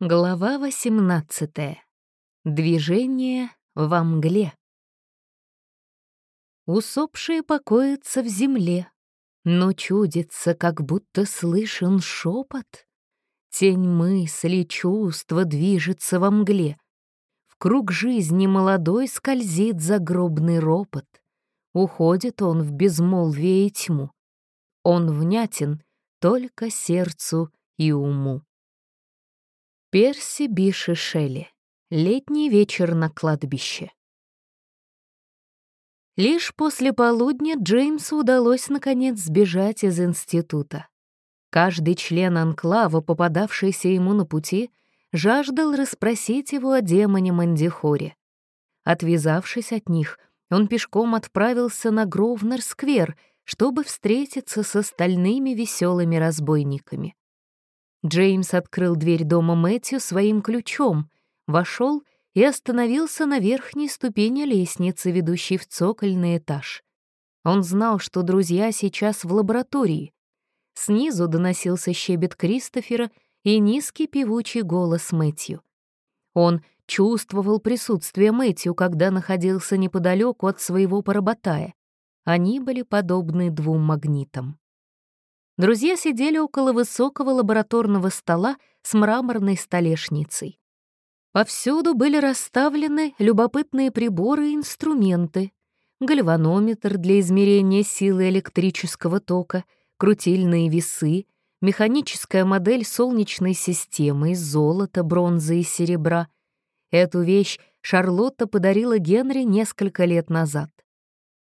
Глава 18. Движение во мгле. Усопшие покоятся в земле, но чудится, как будто слышен шепот. Тень мысли, чувства движется во мгле. В круг жизни молодой скользит загробный ропот. Уходит он в безмолвие и тьму. Он внятен только сердцу и уму. Перси Биши Шелли. Летний вечер на кладбище. Лишь после полудня Джеймсу удалось наконец сбежать из института. Каждый член анклава, попадавшийся ему на пути, жаждал расспросить его о демоне Мандихоре. Отвязавшись от них, он пешком отправился на Гровнер-сквер, чтобы встретиться с остальными веселыми разбойниками. Джеймс открыл дверь дома Мэтью своим ключом, вошел и остановился на верхней ступени лестницы, ведущей в цокольный этаж. Он знал, что друзья сейчас в лаборатории. Снизу доносился щебет Кристофера и низкий певучий голос Мэтью. Он чувствовал присутствие Мэтью, когда находился неподалеку от своего поработая. Они были подобны двум магнитам. Друзья сидели около высокого лабораторного стола с мраморной столешницей. Повсюду были расставлены любопытные приборы и инструменты. Гальванометр для измерения силы электрического тока, крутильные весы, механическая модель солнечной системы из золота, бронзы и серебра. Эту вещь Шарлотта подарила Генри несколько лет назад.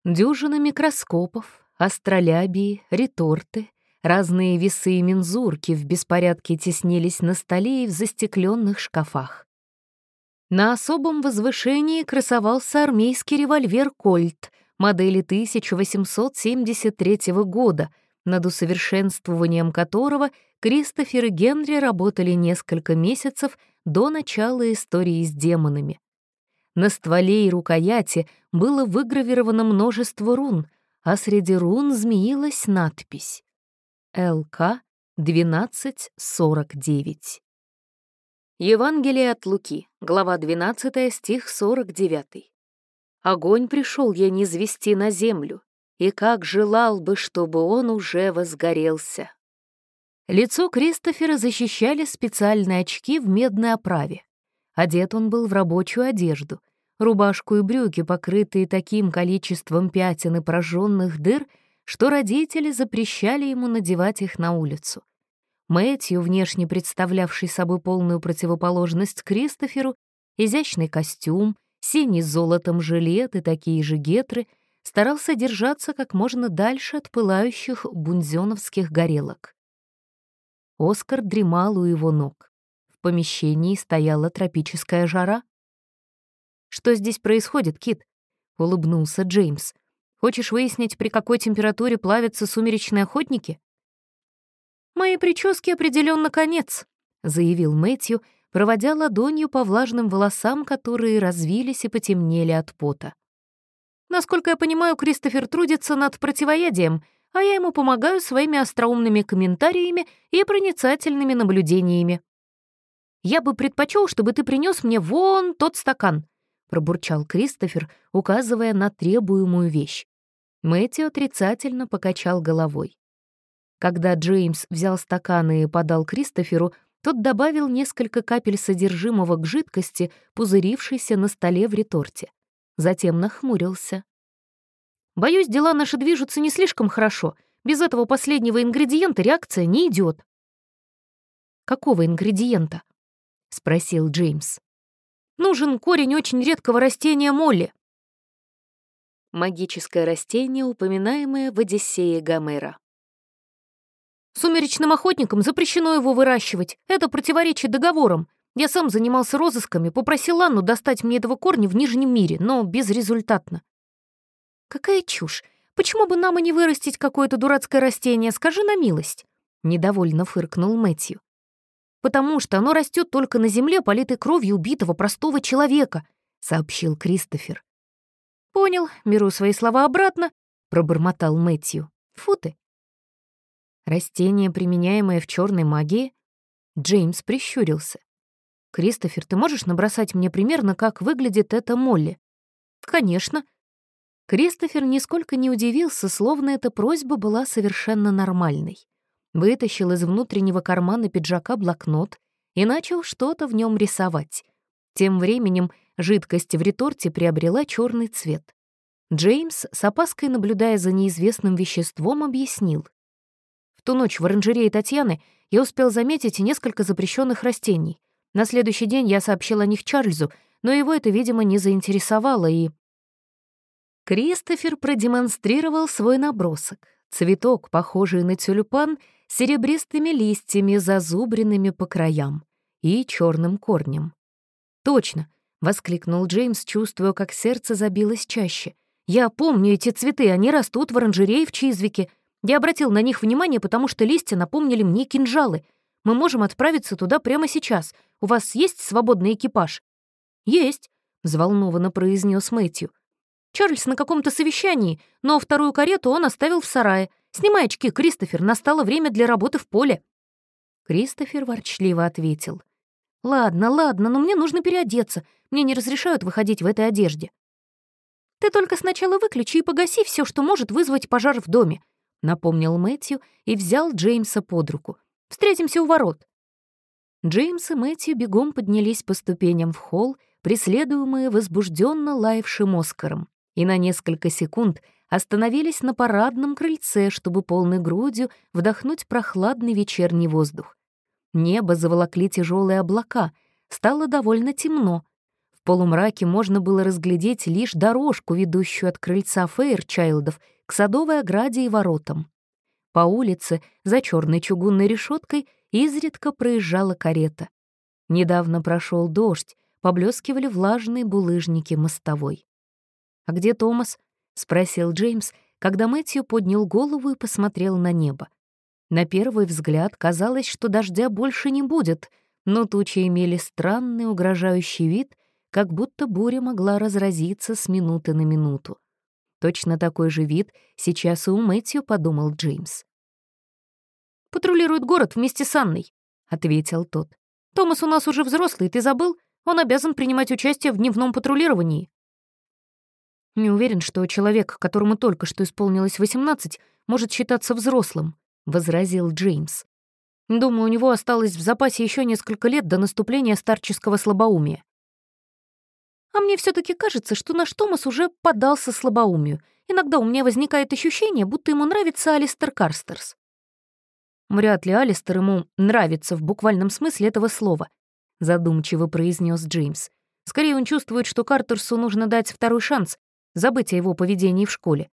Дюжина микроскопов, астролябии, реторты — Разные весы и мензурки в беспорядке теснились на столе и в застекленных шкафах. На особом возвышении красовался армейский револьвер «Кольт» модели 1873 года, над усовершенствованием которого Кристофер и Генри работали несколько месяцев до начала истории с демонами. На стволе и рукояти было выгравировано множество рун, а среди рун змеилась надпись ЛК 12.49. Евангелие от Луки, глава 12, стих 49. «Огонь пришел я не звести на землю, и как желал бы, чтобы он уже возгорелся». Лицо Кристофера защищали специальные очки в медной оправе. Одет он был в рабочую одежду, рубашку и брюки, покрытые таким количеством пятен и прожженных дыр — что родители запрещали ему надевать их на улицу. Мэтью, внешне представлявший собой полную противоположность Кристоферу, изящный костюм, синий с золотом жилет и такие же гетры, старался держаться как можно дальше от пылающих бунзёновских горелок. Оскар дремал у его ног. В помещении стояла тропическая жара. «Что здесь происходит, Кит?» — улыбнулся Джеймс. Хочешь выяснить, при какой температуре плавятся сумеречные охотники? «Моей прическе определенно конец», — заявил Мэтью, проводя ладонью по влажным волосам, которые развились и потемнели от пота. «Насколько я понимаю, Кристофер трудится над противоядием, а я ему помогаю своими остроумными комментариями и проницательными наблюдениями. Я бы предпочел, чтобы ты принес мне вон тот стакан», — пробурчал Кристофер, указывая на требуемую вещь. Мэтью отрицательно покачал головой. Когда Джеймс взял стакан и подал Кристоферу, тот добавил несколько капель содержимого к жидкости, пузырившейся на столе в реторте. Затем нахмурился. «Боюсь, дела наши движутся не слишком хорошо. Без этого последнего ингредиента реакция не идет. «Какого ингредиента?» — спросил Джеймс. «Нужен корень очень редкого растения молли», магическое растение, упоминаемое в Одиссее Гомера. «Сумеречным охотникам запрещено его выращивать. Это противоречит договорам. Я сам занимался розысками, попросил Анну достать мне этого корня в Нижнем мире, но безрезультатно». «Какая чушь! Почему бы нам и не вырастить какое-то дурацкое растение, скажи на милость?» — недовольно фыркнул Мэтью. «Потому что оно растет только на земле, политой кровью убитого простого человека», — сообщил Кристофер. «Понял, беру свои слова обратно», — пробормотал Мэтью. «Фу ты». Растение, применяемое в черной магии? Джеймс прищурился. «Кристофер, ты можешь набросать мне примерно, как выглядит эта Молли?» «Конечно». Кристофер нисколько не удивился, словно эта просьба была совершенно нормальной. Вытащил из внутреннего кармана пиджака блокнот и начал что-то в нем рисовать. Тем временем жидкость в реторте приобрела черный цвет. Джеймс, с опаской наблюдая за неизвестным веществом, объяснил. В ту ночь в оранжерее Татьяны я успел заметить несколько запрещенных растений. На следующий день я сообщил о них Чарльзу, но его это, видимо, не заинтересовало, и... Кристофер продемонстрировал свой набросок. Цветок, похожий на тюльпан, с серебристыми листьями, зазубренными по краям, и черным корнем. «Точно!» — воскликнул Джеймс, чувствуя, как сердце забилось чаще. «Я помню эти цветы, они растут в оранжерее в Чизвике. Я обратил на них внимание, потому что листья напомнили мне кинжалы. Мы можем отправиться туда прямо сейчас. У вас есть свободный экипаж?» «Есть», — взволнованно произнес Мэтью. «Чарльз на каком-то совещании, но вторую карету он оставил в сарае. Снимай очки, Кристофер, настало время для работы в поле». Кристофер ворчливо ответил. «Ладно, ладно, но мне нужно переодеться. Мне не разрешают выходить в этой одежде». «Ты только сначала выключи и погаси все, что может вызвать пожар в доме», — напомнил Мэтью и взял Джеймса под руку. «Встретимся у ворот». Джеймс и Мэтью бегом поднялись по ступеням в холл, преследуемые возбужденно лаявшим Оскаром, и на несколько секунд остановились на парадном крыльце, чтобы полной грудью вдохнуть прохладный вечерний воздух. Небо заволокли тяжелые облака, стало довольно темно. В полумраке можно было разглядеть лишь дорожку, ведущую от крыльца Фейрчайлдов к садовой ограде и воротам. По улице, за черной чугунной решеткой, изредка проезжала карета. Недавно прошел дождь, поблескивали влажные булыжники мостовой. «А где Томас?» — спросил Джеймс, когда Мэтью поднял голову и посмотрел на небо. На первый взгляд казалось, что дождя больше не будет, но тучи имели странный угрожающий вид, как будто буря могла разразиться с минуты на минуту. Точно такой же вид сейчас и у Мэтью, подумал Джеймс. «Патрулирует город вместе с Анной», — ответил тот. «Томас у нас уже взрослый, ты забыл? Он обязан принимать участие в дневном патрулировании». Не уверен, что человек, которому только что исполнилось 18, может считаться взрослым, — возразил Джеймс. «Думаю, у него осталось в запасе еще несколько лет до наступления старческого слабоумия». «А мне все таки кажется, что наш Томас уже поддался слабоумию. Иногда у меня возникает ощущение, будто ему нравится Алистер Карстерс». «Вряд ли Алистер ему нравится в буквальном смысле этого слова», — задумчиво произнес Джеймс. «Скорее он чувствует, что Картерсу нужно дать второй шанс, забыть о его поведении в школе.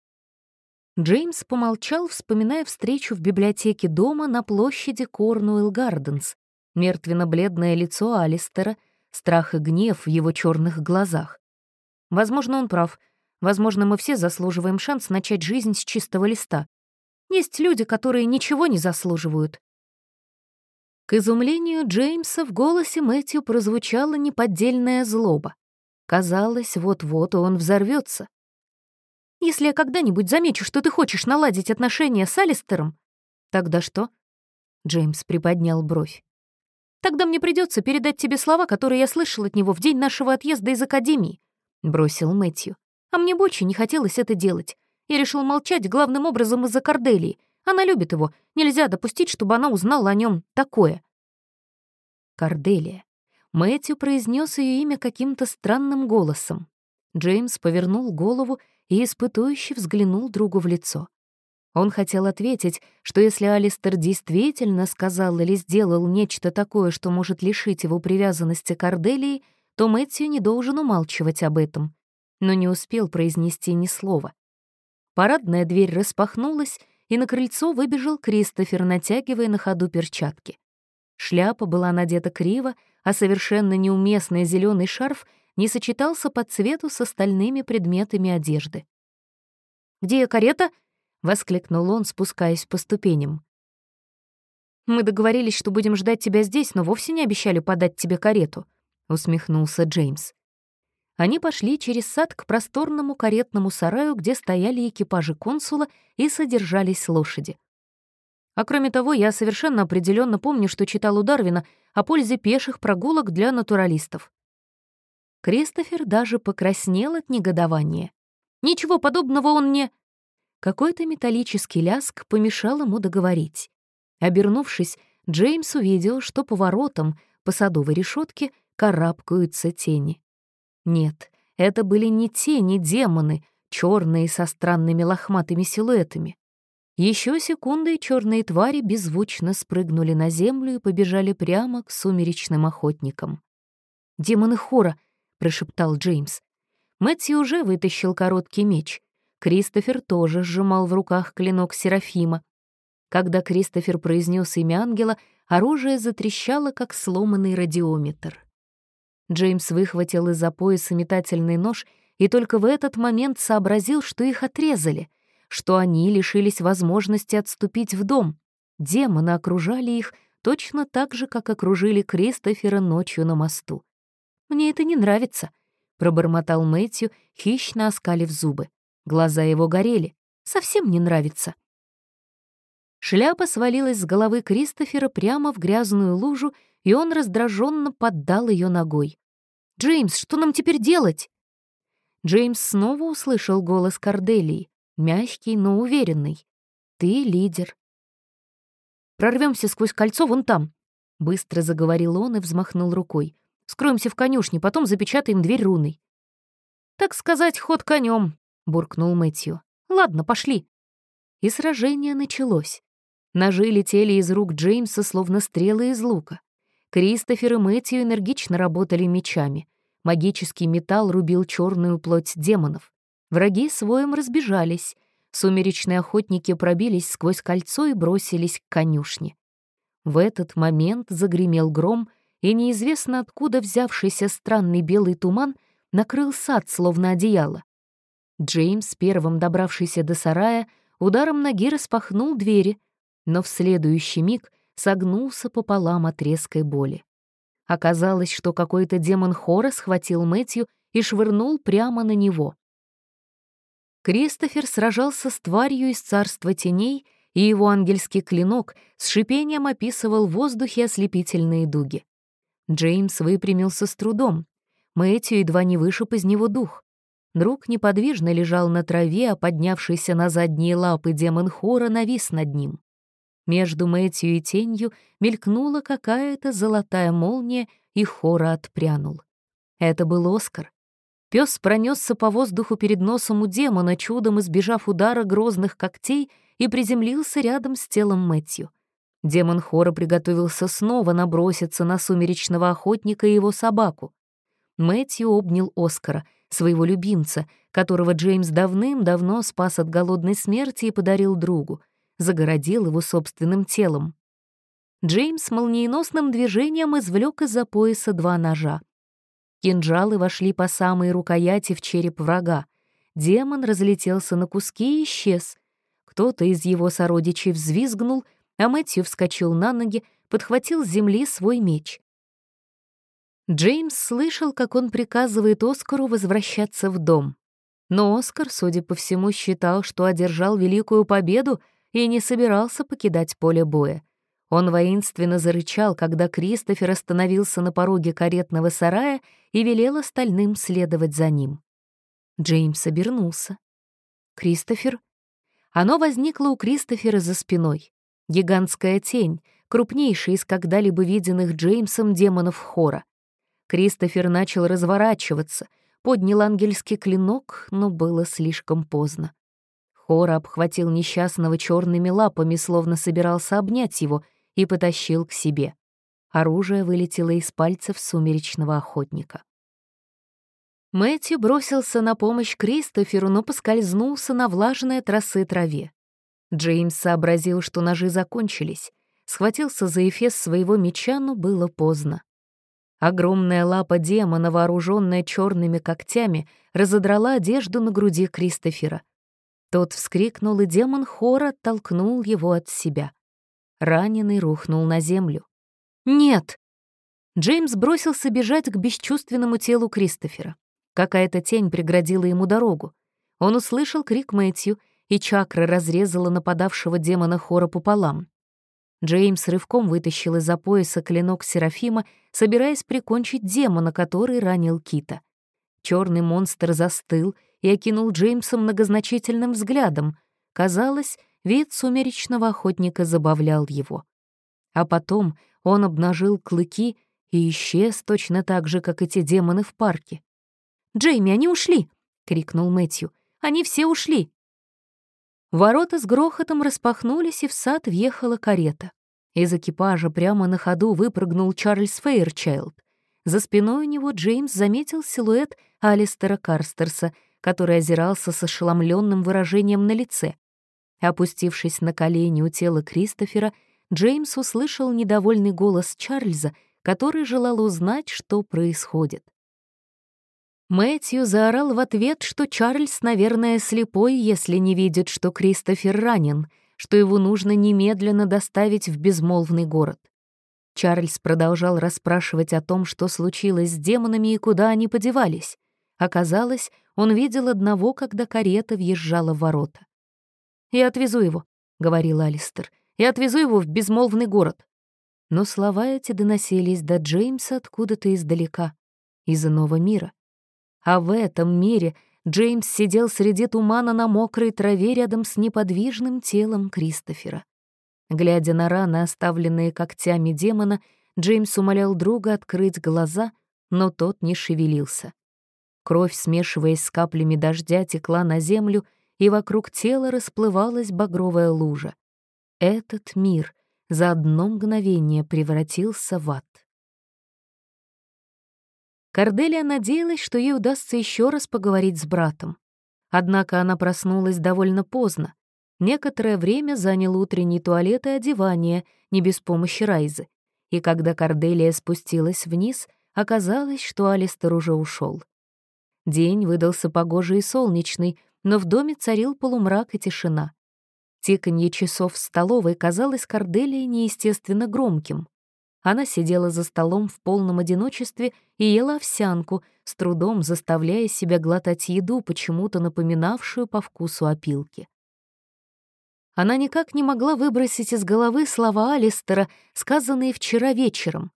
Джеймс помолчал, вспоминая встречу в библиотеке дома на площади Корнуэлл Гарденс, мертвенно-бледное лицо Алистера, страх и гнев в его черных глазах. Возможно, он прав. Возможно, мы все заслуживаем шанс начать жизнь с чистого листа. Есть люди, которые ничего не заслуживают. К изумлению Джеймса в голосе Мэтью прозвучала неподдельная злоба. Казалось, вот-вот он взорвется. Если я когда-нибудь замечу, что ты хочешь наладить отношения с Алистером...» «Тогда что?» Джеймс приподнял бровь. «Тогда мне придется передать тебе слова, которые я слышал от него в день нашего отъезда из Академии», — бросил Мэтью. «А мне бы очень не хотелось это делать. Я решил молчать главным образом из-за Корделии. Она любит его. Нельзя допустить, чтобы она узнала о нем такое». Корделия. Мэтью произнес ее имя каким-то странным голосом. Джеймс повернул голову и испытующе взглянул другу в лицо. Он хотел ответить, что если Алистер действительно сказал или сделал нечто такое, что может лишить его привязанности к Арделии, то Мэтью не должен умалчивать об этом, но не успел произнести ни слова. Парадная дверь распахнулась, и на крыльцо выбежал Кристофер, натягивая на ходу перчатки. Шляпа была надета криво, а совершенно неуместный зеленый шарф не сочетался по цвету с остальными предметами одежды. «Где карета?» — воскликнул он, спускаясь по ступеням. «Мы договорились, что будем ждать тебя здесь, но вовсе не обещали подать тебе карету», — усмехнулся Джеймс. Они пошли через сад к просторному каретному сараю, где стояли экипажи консула и содержались лошади. А кроме того, я совершенно определенно помню, что читал у Дарвина о пользе пеших прогулок для натуралистов. Кристофер даже покраснел от негодования. Ничего подобного он не... Какой-то металлический ляск помешал ему договорить. Обернувшись, Джеймс увидел, что по воротам, по садовой решетке, карабкаются тени. Нет, это были не тени демоны, черные со странными лохматыми силуэтами. Еще секунды, и черные твари беззвучно спрыгнули на землю и побежали прямо к сумеречным охотникам. «Демоны хора!» — прошептал Джеймс. Мэтью уже вытащил короткий меч. Кристофер тоже сжимал в руках клинок Серафима. Когда Кристофер произнес имя ангела, оружие затрещало, как сломанный радиометр. Джеймс выхватил из-за пояса метательный нож и только в этот момент сообразил, что их отрезали, что они лишились возможности отступить в дом. Демоны окружали их точно так же, как окружили Кристофера ночью на мосту. «Мне это не нравится», — пробормотал Мэтью, хищно оскалив зубы. Глаза его горели. «Совсем не нравится». Шляпа свалилась с головы Кристофера прямо в грязную лужу, и он раздраженно поддал ее ногой. «Джеймс, что нам теперь делать?» Джеймс снова услышал голос Корделии, мягкий, но уверенный. «Ты лидер». Прорвемся сквозь кольцо вон там», — быстро заговорил он и взмахнул рукой. «Скроемся в конюшне, потом запечатаем дверь руной». «Так сказать, ход конем, буркнул Мэтью. «Ладно, пошли». И сражение началось. Ножи летели из рук Джеймса, словно стрелы из лука. Кристофер и Мэтью энергично работали мечами. Магический металл рубил черную плоть демонов. Враги своим разбежались. Сумеречные охотники пробились сквозь кольцо и бросились к конюшне. В этот момент загремел гром, и неизвестно откуда взявшийся странный белый туман накрыл сад, словно одеяло. Джеймс, первым добравшийся до сарая, ударом ноги распахнул двери, но в следующий миг согнулся пополам от резкой боли. Оказалось, что какой-то демон хора схватил Мэтью и швырнул прямо на него. Кристофер сражался с тварью из царства теней, и его ангельский клинок с шипением описывал в воздухе ослепительные дуги. Джеймс выпрямился с трудом. Мэтью едва не вышиб из него дух. Друг неподвижно лежал на траве, а поднявшийся на задние лапы демон хора навис над ним. Между Мэтью и тенью мелькнула какая-то золотая молния, и хора отпрянул. Это был Оскар. Пес пронесся по воздуху перед носом у демона, чудом избежав удара грозных когтей, и приземлился рядом с телом Мэтью. Демон хора приготовился снова наброситься на сумеречного охотника и его собаку. Мэтью обнял Оскара — своего любимца, которого Джеймс давным-давно спас от голодной смерти и подарил другу, загородил его собственным телом. Джеймс молниеносным движением извлек из-за пояса два ножа. Кинжалы вошли по самой рукояти в череп врага. Демон разлетелся на куски и исчез. Кто-то из его сородичей взвизгнул, а Мэтью вскочил на ноги, подхватил с земли свой меч. Джеймс слышал, как он приказывает Оскару возвращаться в дом. Но Оскар, судя по всему, считал, что одержал великую победу и не собирался покидать поле боя. Он воинственно зарычал, когда Кристофер остановился на пороге каретного сарая и велел остальным следовать за ним. Джеймс обернулся. «Кристофер?» Оно возникло у Кристофера за спиной. Гигантская тень, крупнейшая из когда-либо виденных Джеймсом демонов хора. Кристофер начал разворачиваться, поднял ангельский клинок, но было слишком поздно. Хора обхватил несчастного черными лапами, словно собирался обнять его, и потащил к себе. Оружие вылетело из пальцев сумеречного охотника. Мэтью бросился на помощь Кристоферу, но поскользнулся на влажной от росы траве. Джеймс сообразил, что ножи закончились. Схватился за эфес своего меча, но было поздно. Огромная лапа демона, вооруженная черными когтями, разодрала одежду на груди Кристофера. Тот вскрикнул, и демон хора толкнул его от себя. Раненый рухнул на землю. «Нет!» Джеймс бросился бежать к бесчувственному телу Кристофера. Какая-то тень преградила ему дорогу. Он услышал крик Мэтью, и чакра разрезала нападавшего демона хора пополам. Джеймс рывком вытащил из-за пояса клинок Серафима, собираясь прикончить демона, который ранил Кита. Черный монстр застыл и окинул Джеймса многозначительным взглядом. Казалось, вид сумеречного охотника забавлял его. А потом он обнажил клыки и исчез точно так же, как эти демоны в парке. «Джейми, они ушли!» — крикнул Мэтью. «Они все ушли!» Ворота с грохотом распахнулись, и в сад въехала карета. Из экипажа прямо на ходу выпрыгнул Чарльз Фейерчайлд. За спиной у него Джеймс заметил силуэт Алистера Карстерса, который озирался с ошеломленным выражением на лице. Опустившись на колени у тела Кристофера, Джеймс услышал недовольный голос Чарльза, который желал узнать, что происходит. Мэтью заорал в ответ, что Чарльз, наверное, слепой, если не видит, что Кристофер ранен, что его нужно немедленно доставить в безмолвный город. Чарльз продолжал расспрашивать о том, что случилось с демонами и куда они подевались. Оказалось, он видел одного, когда карета въезжала в ворота. «Я отвезу его», — говорил Алистер. «Я отвезу его в безмолвный город». Но слова эти доносились до Джеймса откуда-то издалека, из иного мира. А в этом мире Джеймс сидел среди тумана на мокрой траве рядом с неподвижным телом Кристофера. Глядя на раны, оставленные когтями демона, Джеймс умолял друга открыть глаза, но тот не шевелился. Кровь, смешиваясь с каплями дождя, текла на землю, и вокруг тела расплывалась багровая лужа. Этот мир за одно мгновение превратился в ад. Корделия надеялась, что ей удастся еще раз поговорить с братом. Однако она проснулась довольно поздно. Некоторое время занял утренний туалет и одевание, не без помощи Райзы. И когда Корделия спустилась вниз, оказалось, что Алистер уже ушел. День выдался погожий и солнечный, но в доме царил полумрак и тишина. Тиканье часов в столовой казалось Корделии неестественно громким. Она сидела за столом в полном одиночестве и ела овсянку, с трудом заставляя себя глотать еду, почему-то напоминавшую по вкусу опилки. Она никак не могла выбросить из головы слова Алистера, сказанные вчера вечером.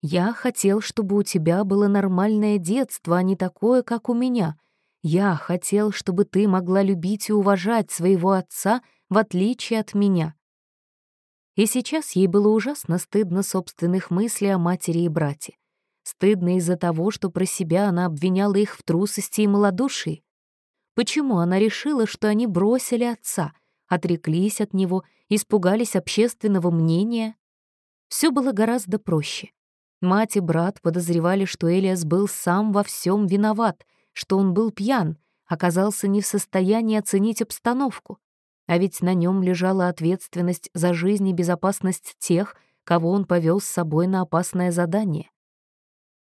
«Я хотел, чтобы у тебя было нормальное детство, а не такое, как у меня. Я хотел, чтобы ты могла любить и уважать своего отца, в отличие от меня. И сейчас ей было ужасно стыдно собственных мыслей о матери и брате. Стыдно из-за того, что про себя она обвиняла их в трусости и малодушии. Почему она решила, что они бросили отца, отреклись от него, испугались общественного мнения? Все было гораздо проще. Мать и брат подозревали, что Элиас был сам во всем виноват, что он был пьян, оказался не в состоянии оценить обстановку. А ведь на нем лежала ответственность за жизнь и безопасность тех, кого он повел с собой на опасное задание.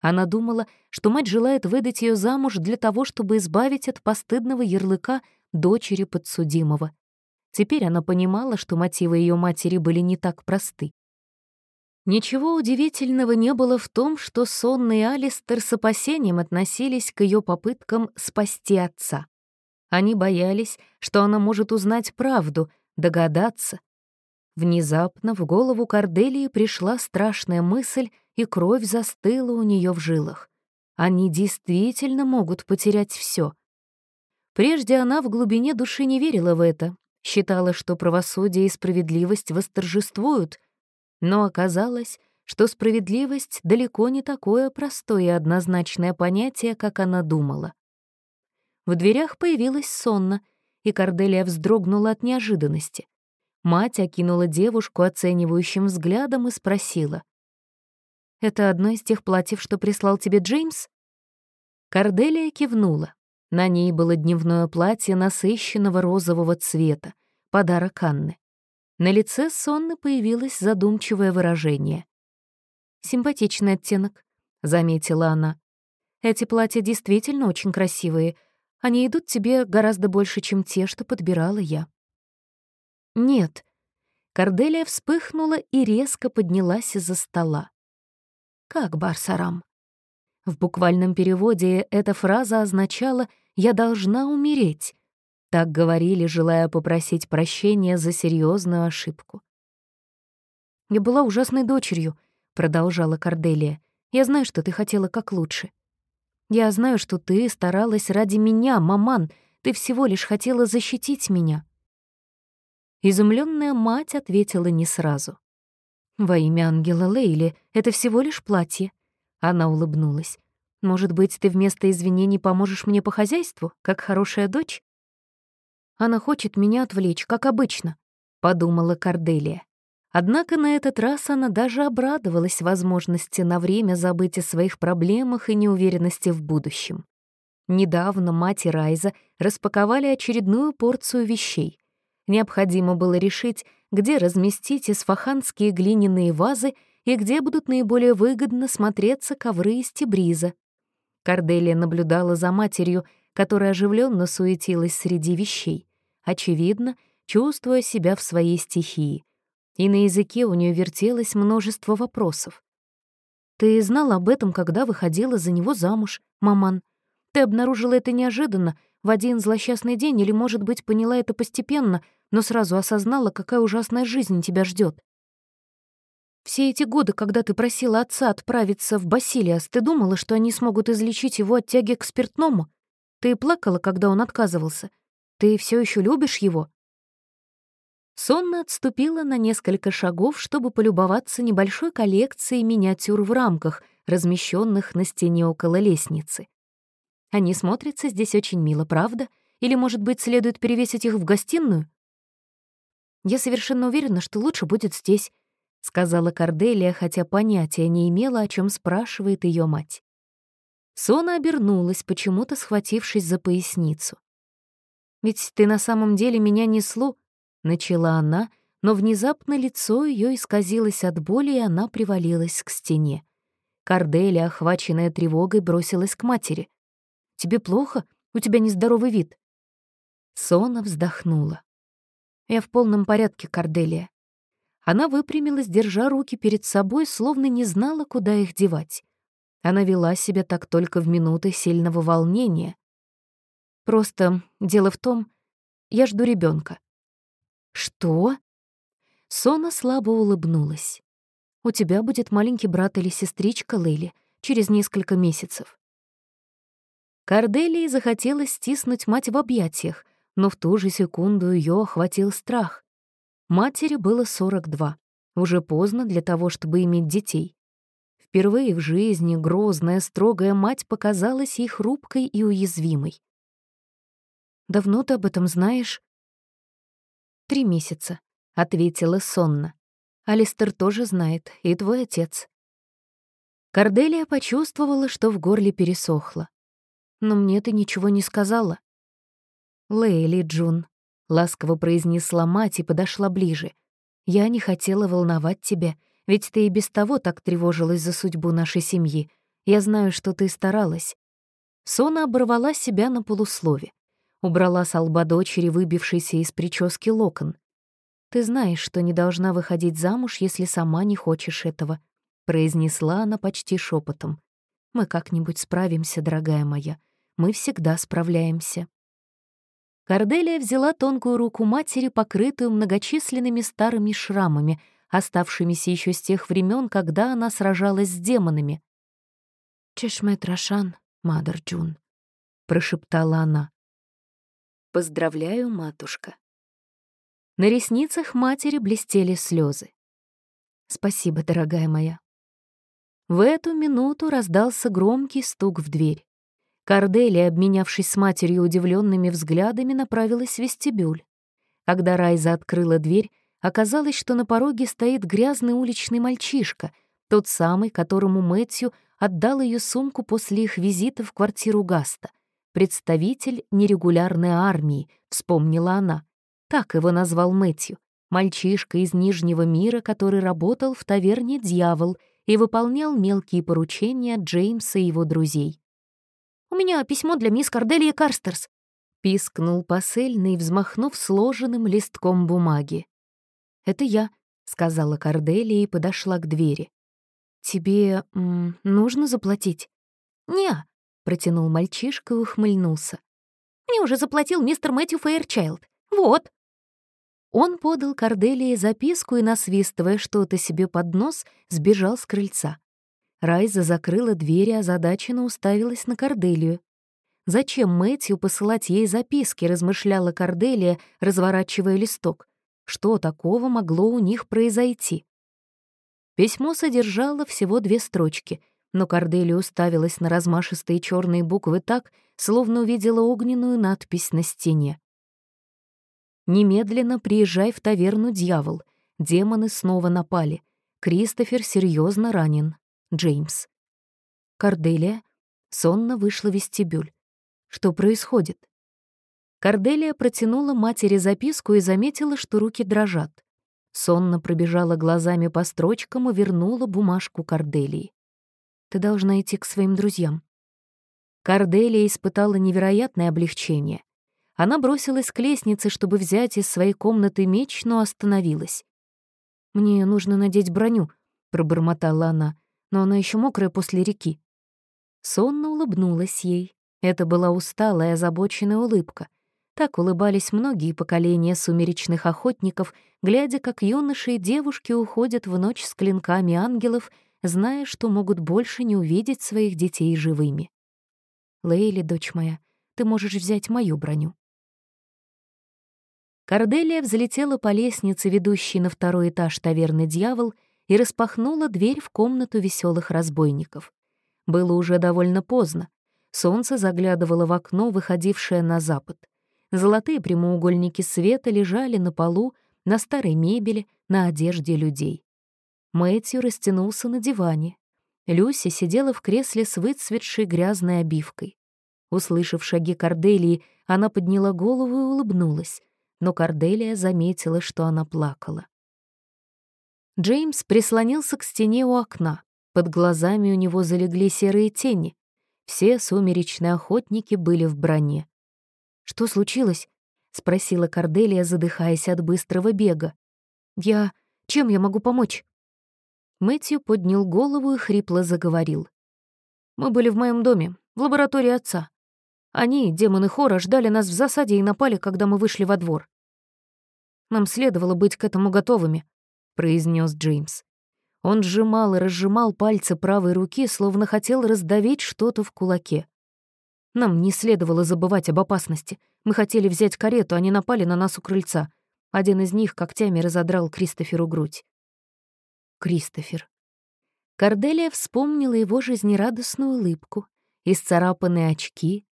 Она думала, что мать желает выдать ее замуж для того, чтобы избавить от постыдного ярлыка дочери подсудимого. Теперь она понимала, что мотивы ее матери были не так просты. Ничего удивительного не было в том, что сонный Алистер с опасением относились к ее попыткам спасти отца. Они боялись, что она может узнать правду, догадаться. Внезапно в голову Корделии пришла страшная мысль, и кровь застыла у нее в жилах. Они действительно могут потерять все. Прежде она в глубине души не верила в это, считала, что правосудие и справедливость восторжествуют, но оказалось, что справедливость далеко не такое простое и однозначное понятие, как она думала. В дверях появилась сонна, и Корделия вздрогнула от неожиданности. Мать окинула девушку оценивающим взглядом и спросила. «Это одно из тех платьев, что прислал тебе Джеймс?» Корделия кивнула. На ней было дневное платье насыщенного розового цвета, подарок Анны. На лице сонны появилось задумчивое выражение. «Симпатичный оттенок», — заметила она. «Эти платья действительно очень красивые, они идут тебе гораздо больше, чем те, что подбирала я». «Нет». Корделия вспыхнула и резко поднялась из-за стола. «Как, Барсарам?» В буквальном переводе эта фраза означала «я должна умереть». Так говорили, желая попросить прощения за серьезную ошибку. «Я была ужасной дочерью», — продолжала Корделия. «Я знаю, что ты хотела как лучше. Я знаю, что ты старалась ради меня, маман. Ты всего лишь хотела защитить меня». Изумленная мать ответила не сразу. «Во имя ангела Лейли, это всего лишь платье». Она улыбнулась. «Может быть, ты вместо извинений поможешь мне по хозяйству, как хорошая дочь?» «Она хочет меня отвлечь, как обычно», — подумала Корделия. Однако на этот раз она даже обрадовалась возможности на время забыть о своих проблемах и неуверенности в будущем. Недавно мать и Райза распаковали очередную порцию вещей. Необходимо было решить, где разместить исфаханские глиняные вазы и где будут наиболее выгодно смотреться ковры из тебриза. Корделия наблюдала за матерью, которая оживленно суетилась среди вещей, очевидно, чувствуя себя в своей стихии и на языке у нее вертелось множество вопросов. «Ты знала об этом, когда выходила за него замуж, маман? Ты обнаружила это неожиданно, в один злосчастный день, или, может быть, поняла это постепенно, но сразу осознала, какая ужасная жизнь тебя ждет. Все эти годы, когда ты просила отца отправиться в Басилиас, ты думала, что они смогут излечить его от тяги к спиртному? Ты плакала, когда он отказывался? Ты все еще любишь его?» Сонно отступила на несколько шагов, чтобы полюбоваться небольшой коллекцией миниатюр в рамках, размещенных на стене около лестницы. Они смотрятся здесь очень мило, правда? Или, может быть, следует перевесить их в гостиную? Я совершенно уверена, что лучше будет здесь, сказала Корделия, хотя понятия не имела, о чем спрашивает ее мать. Сона обернулась, почему-то схватившись за поясницу. «Ведь ты на самом деле меня не слу...» Начала она, но внезапно лицо ее исказилось от боли, и она привалилась к стене. Корделия, охваченная тревогой, бросилась к матери. «Тебе плохо? У тебя нездоровый вид». Сона вздохнула. «Я в полном порядке, Корделия». Она выпрямилась, держа руки перед собой, словно не знала, куда их девать. Она вела себя так только в минуты сильного волнения. «Просто дело в том, я жду ребенка. «Что?» Сона слабо улыбнулась. «У тебя будет маленький брат или сестричка, Лейли, через несколько месяцев». Корделии захотелось стиснуть мать в объятиях, но в ту же секунду ее охватил страх. Матери было 42. Уже поздно для того, чтобы иметь детей. Впервые в жизни грозная, строгая мать показалась ей хрупкой и уязвимой. «Давно ты об этом знаешь?» «Три месяца», — ответила сонно. «Алистер тоже знает, и твой отец». Корделия почувствовала, что в горле пересохло. «Но мне ты ничего не сказала». «Лейли, Джун», — ласково произнесла мать и подошла ближе. «Я не хотела волновать тебя, ведь ты и без того так тревожилась за судьбу нашей семьи. Я знаю, что ты старалась». Сона оборвала себя на полуслове убрала с лба дочери выбившийся из прически локон. «Ты знаешь, что не должна выходить замуж, если сама не хочешь этого», — произнесла она почти шепотом. «Мы как-нибудь справимся, дорогая моя. Мы всегда справляемся». Корделия взяла тонкую руку матери, покрытую многочисленными старыми шрамами, оставшимися еще с тех времен, когда она сражалась с демонами. «Чешмет Рашан, Мадр Джун», — прошептала она. Поздравляю, матушка. На ресницах матери блестели слезы. Спасибо, дорогая моя. В эту минуту раздался громкий стук в дверь. Корделия, обменявшись с матерью удивленными взглядами, направилась в вестибюль. Когда Райза открыла дверь, оказалось, что на пороге стоит грязный уличный мальчишка, тот самый, которому Мэтью отдал ее сумку после их визита в квартиру Гаста — представитель нерегулярной армии, вспомнила она. Так его назвал Мэтью, мальчишка из Нижнего мира, который работал в таверне «Дьявол» и выполнял мелкие поручения Джеймса и его друзей. «У меня письмо для мисс Корделии Карстерс», — пискнул посыльный, взмахнув сложенным листком бумаги. «Это я», — сказала Корделия и подошла к двери. «Тебе м, нужно заплатить?» «Не», протянул мальчишка и ухмыльнулся. «Мне уже заплатил мистер Мэтью Фейрчайлд. Вот». Он подал Корделии записку и, насвистывая что-то себе под нос, сбежал с крыльца. Райза закрыла дверь и озадаченно уставилась на Корделию. Зачем Мэтью посылать ей записки, размышляла Корделия, разворачивая листок. Что такого могло у них произойти? Письмо содержало всего две строчки, но Корделия уставилась на размашистые черные буквы так, словно увидела огненную надпись на стене. «Немедленно приезжай в таверну «Дьявол». Демоны снова напали. Кристофер серьезно ранен. Джеймс». Корделия сонно вышла в вестибюль. Что происходит? Корделия протянула матери записку и заметила, что руки дрожат. Сонно пробежала глазами по строчкам и вернула бумажку Корделии. «Ты должна идти к своим друзьям». Корделия испытала невероятное облегчение. Она бросилась к лестнице, чтобы взять из своей комнаты меч, но остановилась. «Мне нужно надеть броню», — пробормотала она, «но она еще мокрая после реки». Сонно улыбнулась ей. Это была усталая, озабоченная улыбка. Так улыбались многие поколения сумеречных охотников, глядя, как юноши и девушки уходят в ночь с клинками ангелов, зная, что могут больше не увидеть своих детей живыми. «Лейли, дочь моя, ты можешь взять мою броню», Корделия взлетела по лестнице, ведущей на второй этаж таверны «Дьявол», и распахнула дверь в комнату веселых разбойников. Было уже довольно поздно. Солнце заглядывало в окно, выходившее на запад. Золотые прямоугольники света лежали на полу, на старой мебели, на одежде людей. Мэтью растянулся на диване. Люси сидела в кресле с выцветшей грязной обивкой. Услышав шаги Корделии, она подняла голову и улыбнулась но Корделия заметила, что она плакала. Джеймс прислонился к стене у окна. Под глазами у него залегли серые тени. Все сумеречные охотники были в броне. «Что случилось?» — спросила Корделия, задыхаясь от быстрого бега. «Я... Чем я могу помочь?» Мэтью поднял голову и хрипло заговорил. «Мы были в моем доме, в лаборатории отца. Они, демоны Хора, ждали нас в засаде и напали, когда мы вышли во двор. «Нам следовало быть к этому готовыми», — произнес Джеймс. Он сжимал и разжимал пальцы правой руки, словно хотел раздавить что-то в кулаке. Нам не следовало забывать об опасности. Мы хотели взять карету, они напали на нас у крыльца. Один из них когтями разодрал Кристоферу грудь. Кристофер. Корделия вспомнила его жизнерадостную улыбку, исцарапанные очки,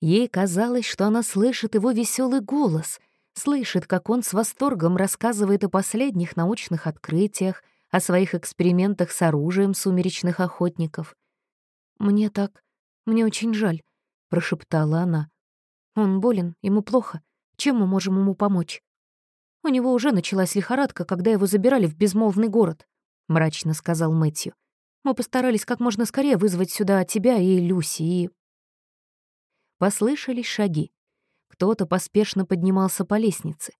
Ей казалось, что она слышит его веселый голос, слышит, как он с восторгом рассказывает о последних научных открытиях, о своих экспериментах с оружием сумеречных охотников. «Мне так... Мне очень жаль», — прошептала она. «Он болен, ему плохо. Чем мы можем ему помочь?» «У него уже началась лихорадка, когда его забирали в безмолвный город», — мрачно сказал Мэтью. «Мы постарались как можно скорее вызвать сюда тебя и Люси, и Послышались шаги. Кто-то поспешно поднимался по лестнице.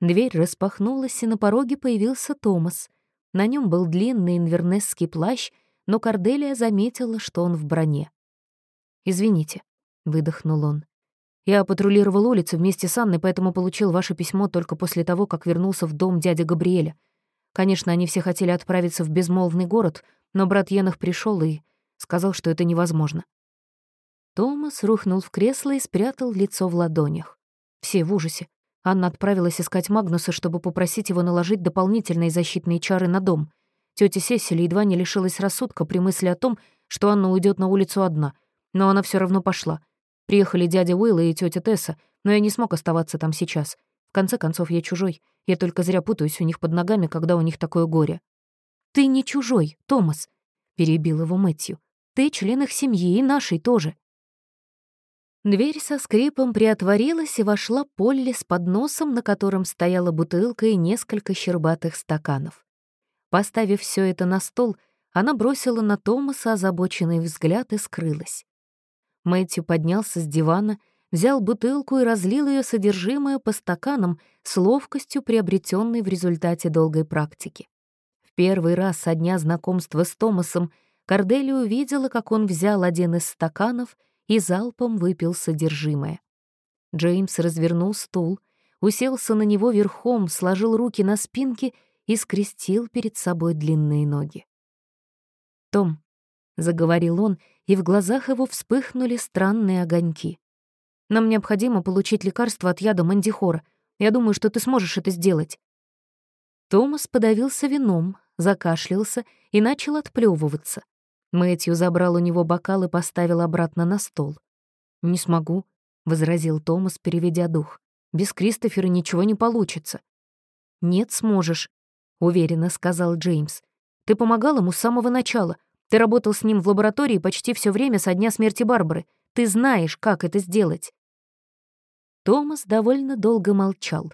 Дверь распахнулась, и на пороге появился Томас. На нем был длинный инвернесский плащ, но Корделия заметила, что он в броне. «Извините», — выдохнул он. «Я патрулировал улицу вместе с Анной, поэтому получил ваше письмо только после того, как вернулся в дом дяди Габриэля. Конечно, они все хотели отправиться в безмолвный город, но брат Енах пришел и сказал, что это невозможно. Томас рухнул в кресло и спрятал лицо в ладонях. Все в ужасе. Анна отправилась искать Магнуса, чтобы попросить его наложить дополнительные защитные чары на дом. Тётя Сесили едва не лишилась рассудка при мысли о том, что Анна уйдет на улицу одна. Но она все равно пошла. Приехали дядя Уилла и тётя Тесса, но я не смог оставаться там сейчас. В конце концов, я чужой. Я только зря путаюсь у них под ногами, когда у них такое горе. «Ты не чужой, Томас», — перебил его Мэтью. «Ты член их семьи и нашей тоже. Дверь со скрипом приотворилась, и вошла Полли с подносом, на котором стояла бутылка и несколько щербатых стаканов. Поставив все это на стол, она бросила на Томаса озабоченный взгляд и скрылась. Мэтью поднялся с дивана, взял бутылку и разлил ее содержимое по стаканам с ловкостью, приобретенной в результате долгой практики. В первый раз со дня знакомства с Томасом Кордели увидела, как он взял один из стаканов — и залпом выпил содержимое. Джеймс развернул стул, уселся на него верхом, сложил руки на спинке и скрестил перед собой длинные ноги. «Том», — заговорил он, и в глазах его вспыхнули странные огоньки. «Нам необходимо получить лекарство от яда мандихора. Я думаю, что ты сможешь это сделать». Томас подавился вином, закашлялся и начал отплёвываться. Мэтью забрал у него бокал и поставил обратно на стол. «Не смогу», — возразил Томас, переведя дух. «Без Кристофера ничего не получится». «Нет, сможешь», — уверенно сказал Джеймс. «Ты помогал ему с самого начала. Ты работал с ним в лаборатории почти все время со дня смерти Барбары. Ты знаешь, как это сделать». Томас довольно долго молчал.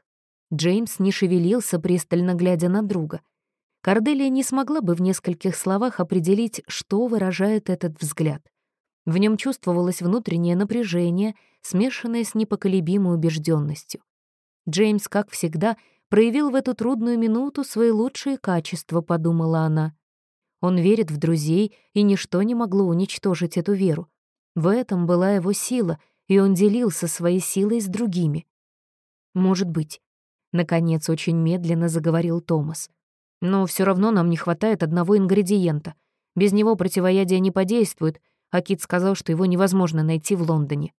Джеймс не шевелился, пристально глядя на друга. Корделия не смогла бы в нескольких словах определить, что выражает этот взгляд. В нем чувствовалось внутреннее напряжение, смешанное с непоколебимой убежденностью. Джеймс, как всегда, проявил в эту трудную минуту свои лучшие качества, подумала она. Он верит в друзей, и ничто не могло уничтожить эту веру. В этом была его сила, и он делился своей силой с другими. Может быть, Наконец, очень медленно заговорил Томас. «Но все равно нам не хватает одного ингредиента. Без него противоядие не подействует, а Кит сказал, что его невозможно найти в Лондоне».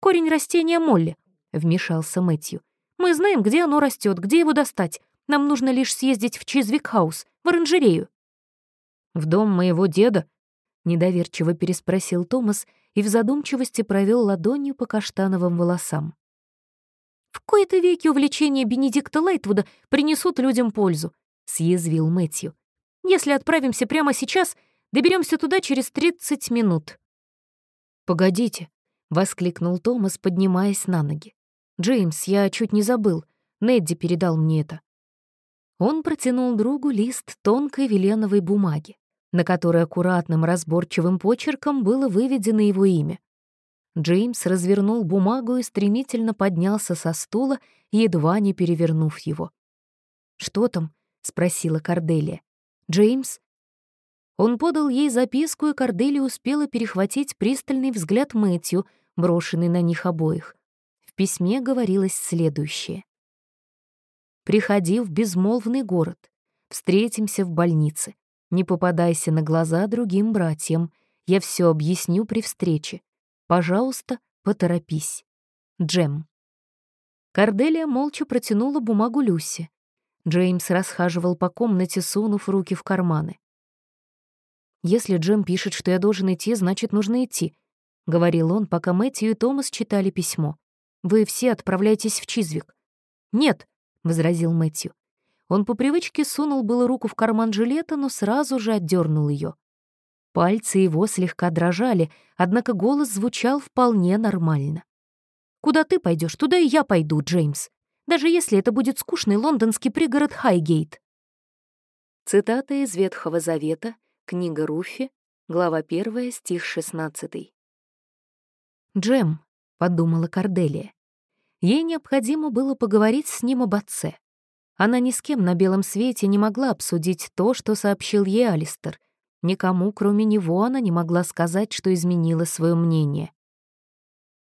«Корень растения Молли», — вмешался Мэтью. «Мы знаем, где оно растет, где его достать. Нам нужно лишь съездить в Чизвик-хаус, в оранжерею». «В дом моего деда?» — недоверчиво переспросил Томас и в задумчивости провел ладонью по каштановым волосам. В кои-то веки увлечения Бенедикта Лайтвуда принесут людям пользу», — съязвил Мэтью. «Если отправимся прямо сейчас, доберемся туда через 30 минут». «Погодите», — воскликнул Томас, поднимаясь на ноги. «Джеймс, я чуть не забыл. Недди передал мне это». Он протянул другу лист тонкой веленовой бумаги, на которой аккуратным разборчивым почерком было выведено его имя. Джеймс развернул бумагу и стремительно поднялся со стула, едва не перевернув его. «Что там?» — спросила Корделия. «Джеймс?» Он подал ей записку, и Корделия успела перехватить пристальный взгляд Мэтью, брошенный на них обоих. В письме говорилось следующее. «Приходи в безмолвный город. Встретимся в больнице. Не попадайся на глаза другим братьям. Я все объясню при встрече. Пожалуйста, поторопись. Джем. Корделия молча протянула бумагу Люси. Джеймс расхаживал по комнате, сунув руки в карманы. «Если Джем пишет, что я должен идти, значит, нужно идти», — говорил он, пока Мэтью и Томас читали письмо. «Вы все отправляйтесь в Чизвик». «Нет», — возразил Мэтью. Он по привычке сунул было руку в карман жилета, но сразу же отдернул ее. Пальцы его слегка дрожали, однако голос звучал вполне нормально. «Куда ты пойдешь, туда и я пойду, Джеймс. Даже если это будет скучный лондонский пригород Хайгейт». Цитата из Ветхого Завета, книга Руфи, глава 1, стих 16. «Джем», — подумала Корделия. Ей необходимо было поговорить с ним об отце. Она ни с кем на белом свете не могла обсудить то, что сообщил ей Алистер — Никому, кроме него, она не могла сказать, что изменила свое мнение.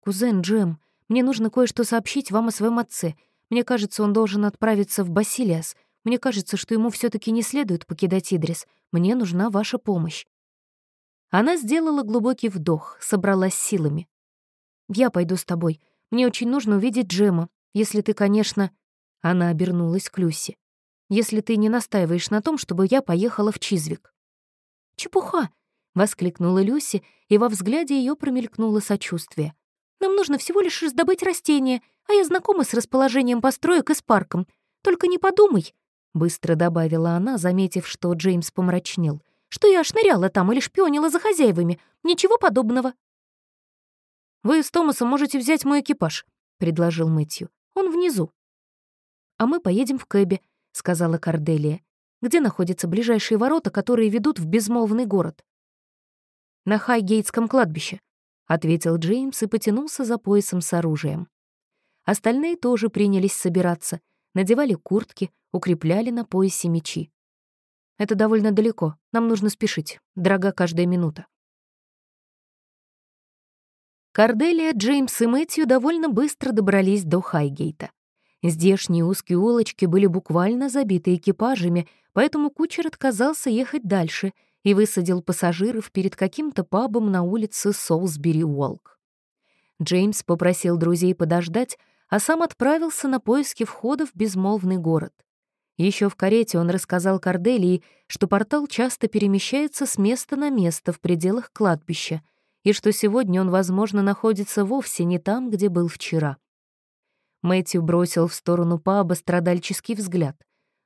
«Кузен Джем, мне нужно кое-что сообщить вам о своем отце. Мне кажется, он должен отправиться в Басилиас. Мне кажется, что ему все таки не следует покидать Идрис. Мне нужна ваша помощь». Она сделала глубокий вдох, собралась силами. «Я пойду с тобой. Мне очень нужно увидеть Джема, если ты, конечно...» Она обернулась к Люси. «Если ты не настаиваешь на том, чтобы я поехала в Чизвик». «Чепуха!» — воскликнула Люси, и во взгляде ее промелькнуло сочувствие. «Нам нужно всего лишь раздобыть растения, а я знакома с расположением построек и с парком. Только не подумай!» — быстро добавила она, заметив, что Джеймс помрачнел. «Что я шныряла там или шпионила за хозяевами. Ничего подобного». «Вы с Томасом можете взять мой экипаж», — предложил Мэтью. «Он внизу». «А мы поедем в Кэбе», — сказала Корделия. Где находятся ближайшие ворота, которые ведут в безмолвный город? «На Хайгейтском кладбище», — ответил Джеймс и потянулся за поясом с оружием. Остальные тоже принялись собираться, надевали куртки, укрепляли на поясе мечи. «Это довольно далеко, нам нужно спешить, дорога каждая минута». Корделия, Джеймс и Мэтью довольно быстро добрались до Хайгейта. Здешние узкие улочки были буквально забиты экипажами, поэтому кучер отказался ехать дальше и высадил пассажиров перед каким-то пабом на улице Солсбери-Уолк. Джеймс попросил друзей подождать, а сам отправился на поиски входа в безмолвный город. Еще в карете он рассказал Корделии, что портал часто перемещается с места на место в пределах кладбища, и что сегодня он, возможно, находится вовсе не там, где был вчера. Мэтью бросил в сторону паба страдальческий взгляд,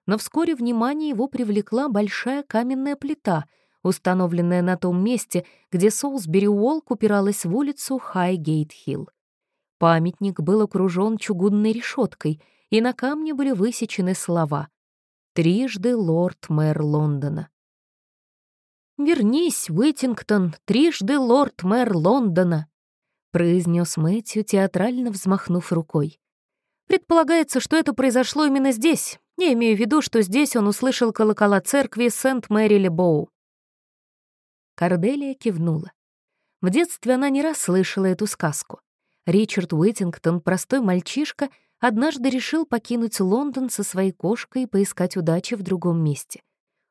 но вскоре внимание его привлекла большая каменная плита, установленная на том месте, где Солсбери Уолк упиралась в улицу Хайгейт-Хилл. Памятник был окружен чугунной решеткой, и на камне были высечены слова «Трижды лорд-мэр Лондона». «Вернись, Уиттингтон, трижды лорд-мэр Лондона», произнес Мэтью, театрально взмахнув рукой. Предполагается, что это произошло именно здесь. Я имею в виду, что здесь он услышал колокола церкви Сент-Мэри-Ле-Боу. Корделия кивнула. В детстве она не раз слышала эту сказку. Ричард Уиттингтон, простой мальчишка, однажды решил покинуть Лондон со своей кошкой и поискать удачи в другом месте.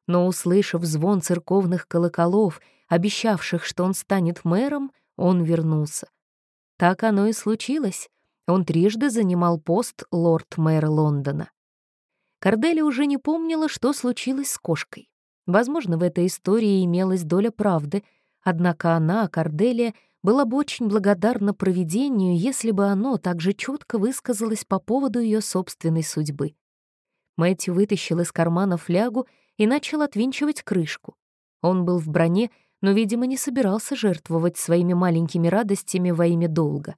Но, услышав звон церковных колоколов, обещавших, что он станет мэром, он вернулся. Так оно и случилось. Он трижды занимал пост лорд-мэра Лондона. Кардели уже не помнила, что случилось с кошкой. Возможно, в этой истории имелась доля правды, однако она, Корделия, была бы очень благодарна провидению, если бы оно так же четко высказалось по поводу ее собственной судьбы. Мэтью вытащил из кармана флягу и начал отвинчивать крышку. Он был в броне, но, видимо, не собирался жертвовать своими маленькими радостями во имя долга.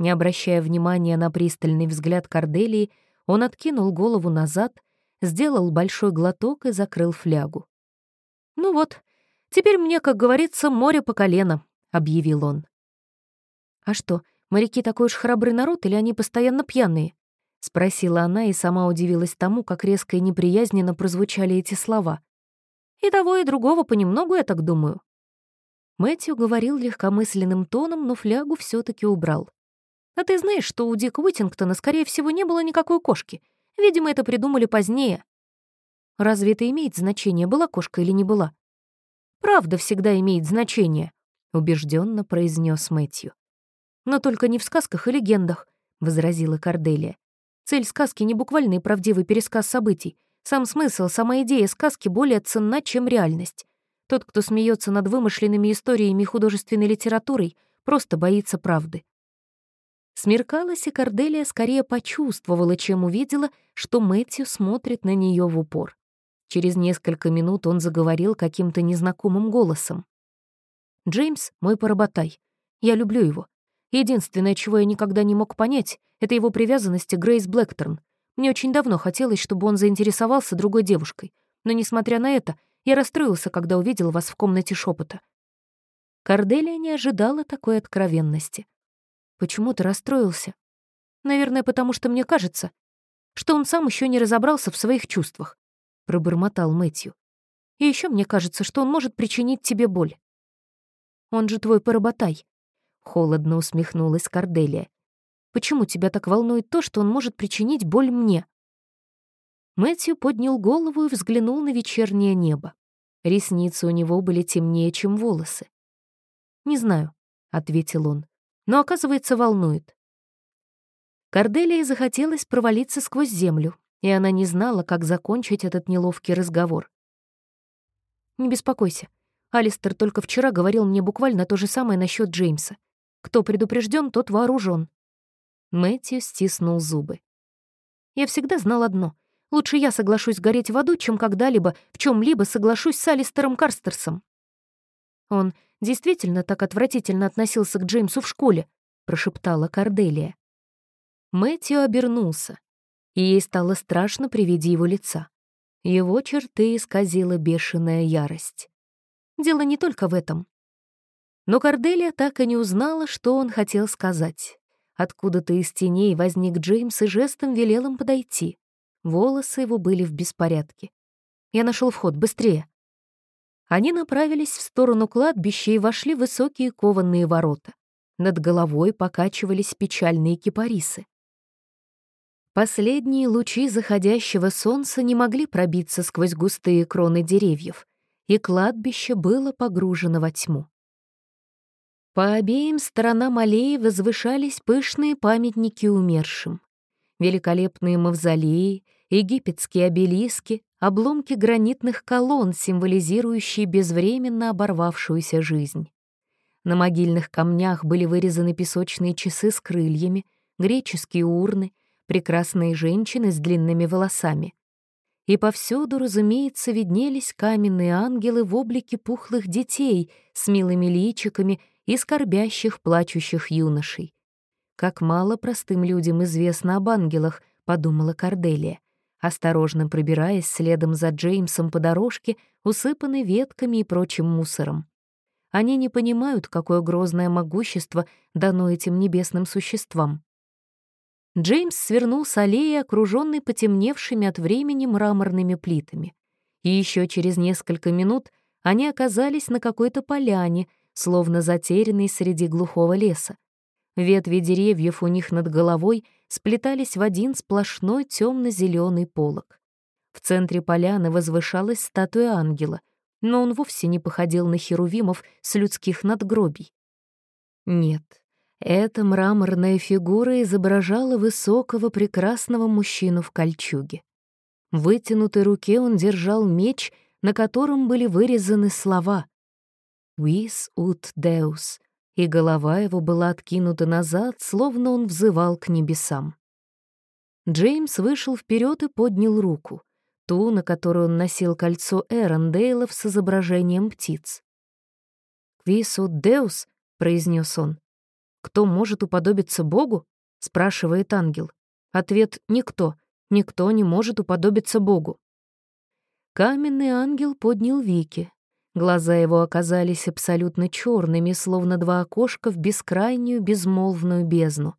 Не обращая внимания на пристальный взгляд Корделии, он откинул голову назад, сделал большой глоток и закрыл флягу. «Ну вот, теперь мне, как говорится, море по колено», — объявил он. «А что, моряки такой уж храбрый народ или они постоянно пьяные?» — спросила она и сама удивилась тому, как резко и неприязненно прозвучали эти слова. «И того, и другого понемногу, я так думаю». Мэтью говорил легкомысленным тоном, но флягу все таки убрал. А ты знаешь, что у Дика Уиттингтона, скорее всего, не было никакой кошки. Видимо, это придумали позднее. Разве это имеет значение, была кошка или не была? Правда всегда имеет значение, убежденно произнес Мэтью. Но только не в сказках и легендах, возразила Корделия. Цель сказки не буквальный правдивый пересказ событий. Сам смысл, сама идея сказки более ценна, чем реальность. Тот, кто смеется над вымышленными историями и художественной литературой, просто боится правды. Смеркалась, и Корделия скорее почувствовала, чем увидела, что Мэтью смотрит на нее в упор. Через несколько минут он заговорил каким-то незнакомым голосом. «Джеймс — мой поработай. Я люблю его. Единственное, чего я никогда не мог понять, это его привязанность к Грейс Блэкторн. Мне очень давно хотелось, чтобы он заинтересовался другой девушкой. Но, несмотря на это, я расстроился, когда увидел вас в комнате шепота. Корделия не ожидала такой откровенности. Почему ты расстроился? Наверное, потому что мне кажется, что он сам еще не разобрался в своих чувствах, пробормотал Мэтью. И еще мне кажется, что он может причинить тебе боль. Он же твой поработай, холодно усмехнулась Корделия. Почему тебя так волнует то, что он может причинить боль мне? Мэтью поднял голову и взглянул на вечернее небо. Ресницы у него были темнее, чем волосы. «Не знаю», — ответил он но, оказывается, волнует. Корделии захотелось провалиться сквозь землю, и она не знала, как закончить этот неловкий разговор. «Не беспокойся. Алистер только вчера говорил мне буквально то же самое насчет Джеймса. Кто предупрежден, тот вооружен. Мэтью стиснул зубы. «Я всегда знал одно. Лучше я соглашусь гореть в аду, чем когда-либо в чем либо соглашусь с Алистером Карстерсом». Он действительно так отвратительно относился к Джеймсу в школе», — прошептала Корделия. Мэтью обернулся, и ей стало страшно при виде его лица. Его черты исказила бешеная ярость. Дело не только в этом. Но Корделия так и не узнала, что он хотел сказать. Откуда-то из теней возник Джеймс и жестом велел им подойти. Волосы его были в беспорядке. «Я нашел вход, быстрее!» Они направились в сторону кладбища и вошли в высокие кованные ворота. Над головой покачивались печальные кипарисы. Последние лучи заходящего солнца не могли пробиться сквозь густые кроны деревьев, и кладбище было погружено во тьму. По обеим сторонам аллеи возвышались пышные памятники умершим. Великолепные мавзолеи, египетские обелиски, обломки гранитных колонн, символизирующие безвременно оборвавшуюся жизнь. На могильных камнях были вырезаны песочные часы с крыльями, греческие урны, прекрасные женщины с длинными волосами. И повсюду, разумеется, виднелись каменные ангелы в облике пухлых детей с милыми личиками и скорбящих, плачущих юношей. «Как мало простым людям известно об ангелах», — подумала Корделия, осторожно пробираясь следом за Джеймсом по дорожке, усыпанной ветками и прочим мусором. Они не понимают, какое грозное могущество дано этим небесным существам. Джеймс свернул с аллеи, окруженной потемневшими от времени мраморными плитами. И еще через несколько минут они оказались на какой-то поляне, словно затерянной среди глухого леса. Ветви деревьев у них над головой сплетались в один сплошной темно-зеленый полог. В центре поляны возвышалась статуя ангела, но он вовсе не походил на херувимов с людских надгробий. Нет, эта мраморная фигура изображала высокого прекрасного мужчину в кольчуге. В вытянутой руке он держал меч, на котором были вырезаны слова «Vis ut Deus», и голова его была откинута назад, словно он взывал к небесам. Джеймс вышел вперед и поднял руку ту, на которую он носил кольцо Эрондейлов с изображением птиц. «Квисут Деус», — произнес он. «Кто может уподобиться Богу?» — спрашивает ангел. Ответ — никто. Никто не может уподобиться Богу. Каменный ангел поднял веки. Глаза его оказались абсолютно черными, словно два окошка в бескрайнюю безмолвную бездну.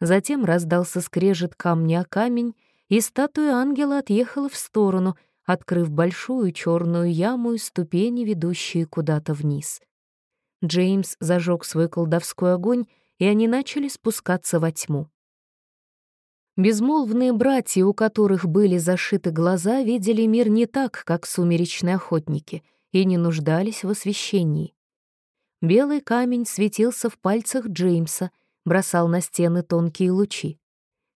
Затем раздался скрежет камня о камень, и статуя ангела отъехала в сторону, открыв большую черную яму и ступени, ведущие куда-то вниз. Джеймс зажег свой колдовской огонь, и они начали спускаться во тьму. Безмолвные братья, у которых были зашиты глаза, видели мир не так, как сумеречные охотники, и не нуждались в освещении. Белый камень светился в пальцах Джеймса, бросал на стены тонкие лучи.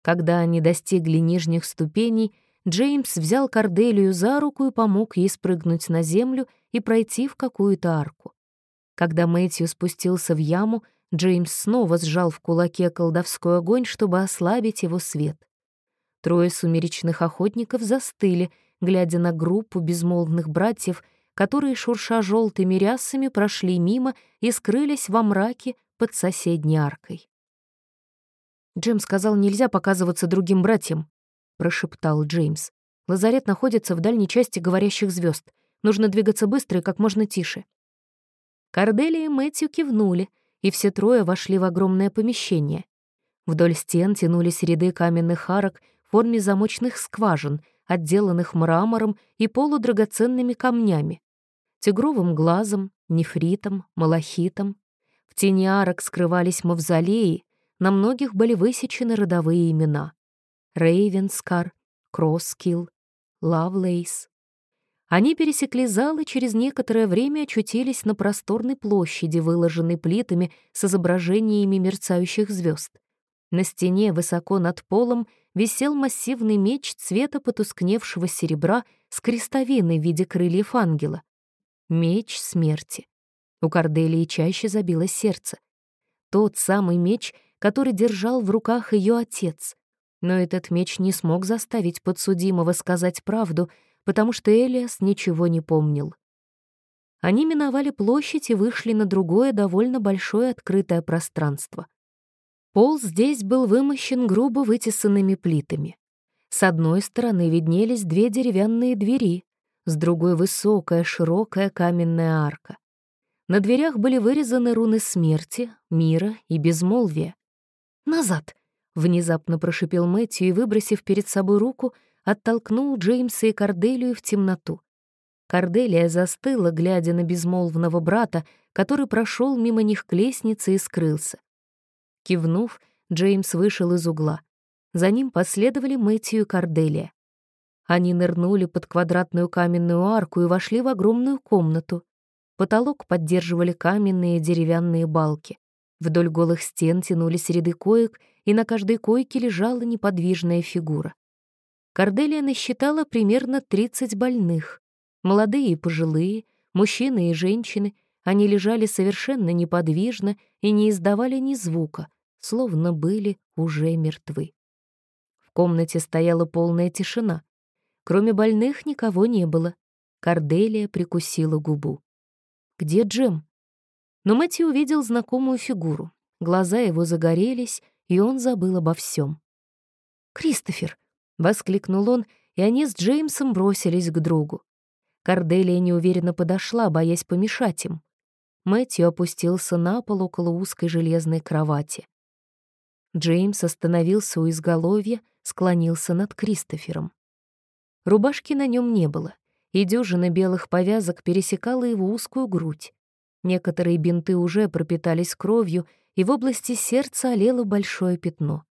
Когда они достигли нижних ступеней, Джеймс взял Корделию за руку и помог ей спрыгнуть на землю и пройти в какую-то арку. Когда Мэтью спустился в яму, Джеймс снова сжал в кулаке колдовской огонь, чтобы ослабить его свет. Трое сумеречных охотников застыли, глядя на группу безмолвных братьев, которые, шурша желтыми рясами, прошли мимо и скрылись во мраке под соседней аркой. Джим сказал, нельзя показываться другим братьям», — прошептал Джеймс. «Лазарет находится в дальней части говорящих звезд. Нужно двигаться быстро и как можно тише». Корделия и Мэтью кивнули, и все трое вошли в огромное помещение. Вдоль стен тянулись ряды каменных арок в форме замочных скважин, отделанных мрамором и полудрагоценными камнями, тигровым глазом, нефритом, малахитом. В тени арок скрывались мавзолеи, на многих были высечены родовые имена. Рейвенскар, Кросскилл, Лавлейс. Они пересекли зал и через некоторое время очутились на просторной площади, выложенной плитами с изображениями мерцающих звезд. На стене, высоко над полом, висел массивный меч цвета потускневшего серебра с крестовиной в виде крыльев ангела. Меч смерти. У Корделии чаще забилось сердце. Тот самый меч — который держал в руках ее отец. Но этот меч не смог заставить подсудимого сказать правду, потому что Элиас ничего не помнил. Они миновали площадь и вышли на другое довольно большое открытое пространство. Пол здесь был вымощен грубо вытесанными плитами. С одной стороны виднелись две деревянные двери, с другой — высокая, широкая каменная арка. На дверях были вырезаны руны смерти, мира и безмолвия. «Назад!» — внезапно прошипел Мэтью и, выбросив перед собой руку, оттолкнул Джеймса и Корделию в темноту. Корделия застыла, глядя на безмолвного брата, который прошел мимо них к лестнице и скрылся. Кивнув, Джеймс вышел из угла. За ним последовали Мэтью и Корделия. Они нырнули под квадратную каменную арку и вошли в огромную комнату. Потолок поддерживали каменные деревянные балки. Вдоль голых стен тянулись ряды коек, и на каждой койке лежала неподвижная фигура. Корделия насчитала примерно 30 больных. Молодые и пожилые, мужчины и женщины, они лежали совершенно неподвижно и не издавали ни звука, словно были уже мертвы. В комнате стояла полная тишина. Кроме больных никого не было. Корделия прикусила губу. «Где Джем?» Но Мэтью увидел знакомую фигуру. Глаза его загорелись, и он забыл обо всем. «Кристофер!» — воскликнул он, и они с Джеймсом бросились к другу. Корделия неуверенно подошла, боясь помешать им. Мэтью опустился на пол около узкой железной кровати. Джеймс остановился у изголовья, склонился над Кристофером. Рубашки на нем не было, и дюжина белых повязок пересекала его узкую грудь. Некоторые бинты уже пропитались кровью, и в области сердца олело большое пятно.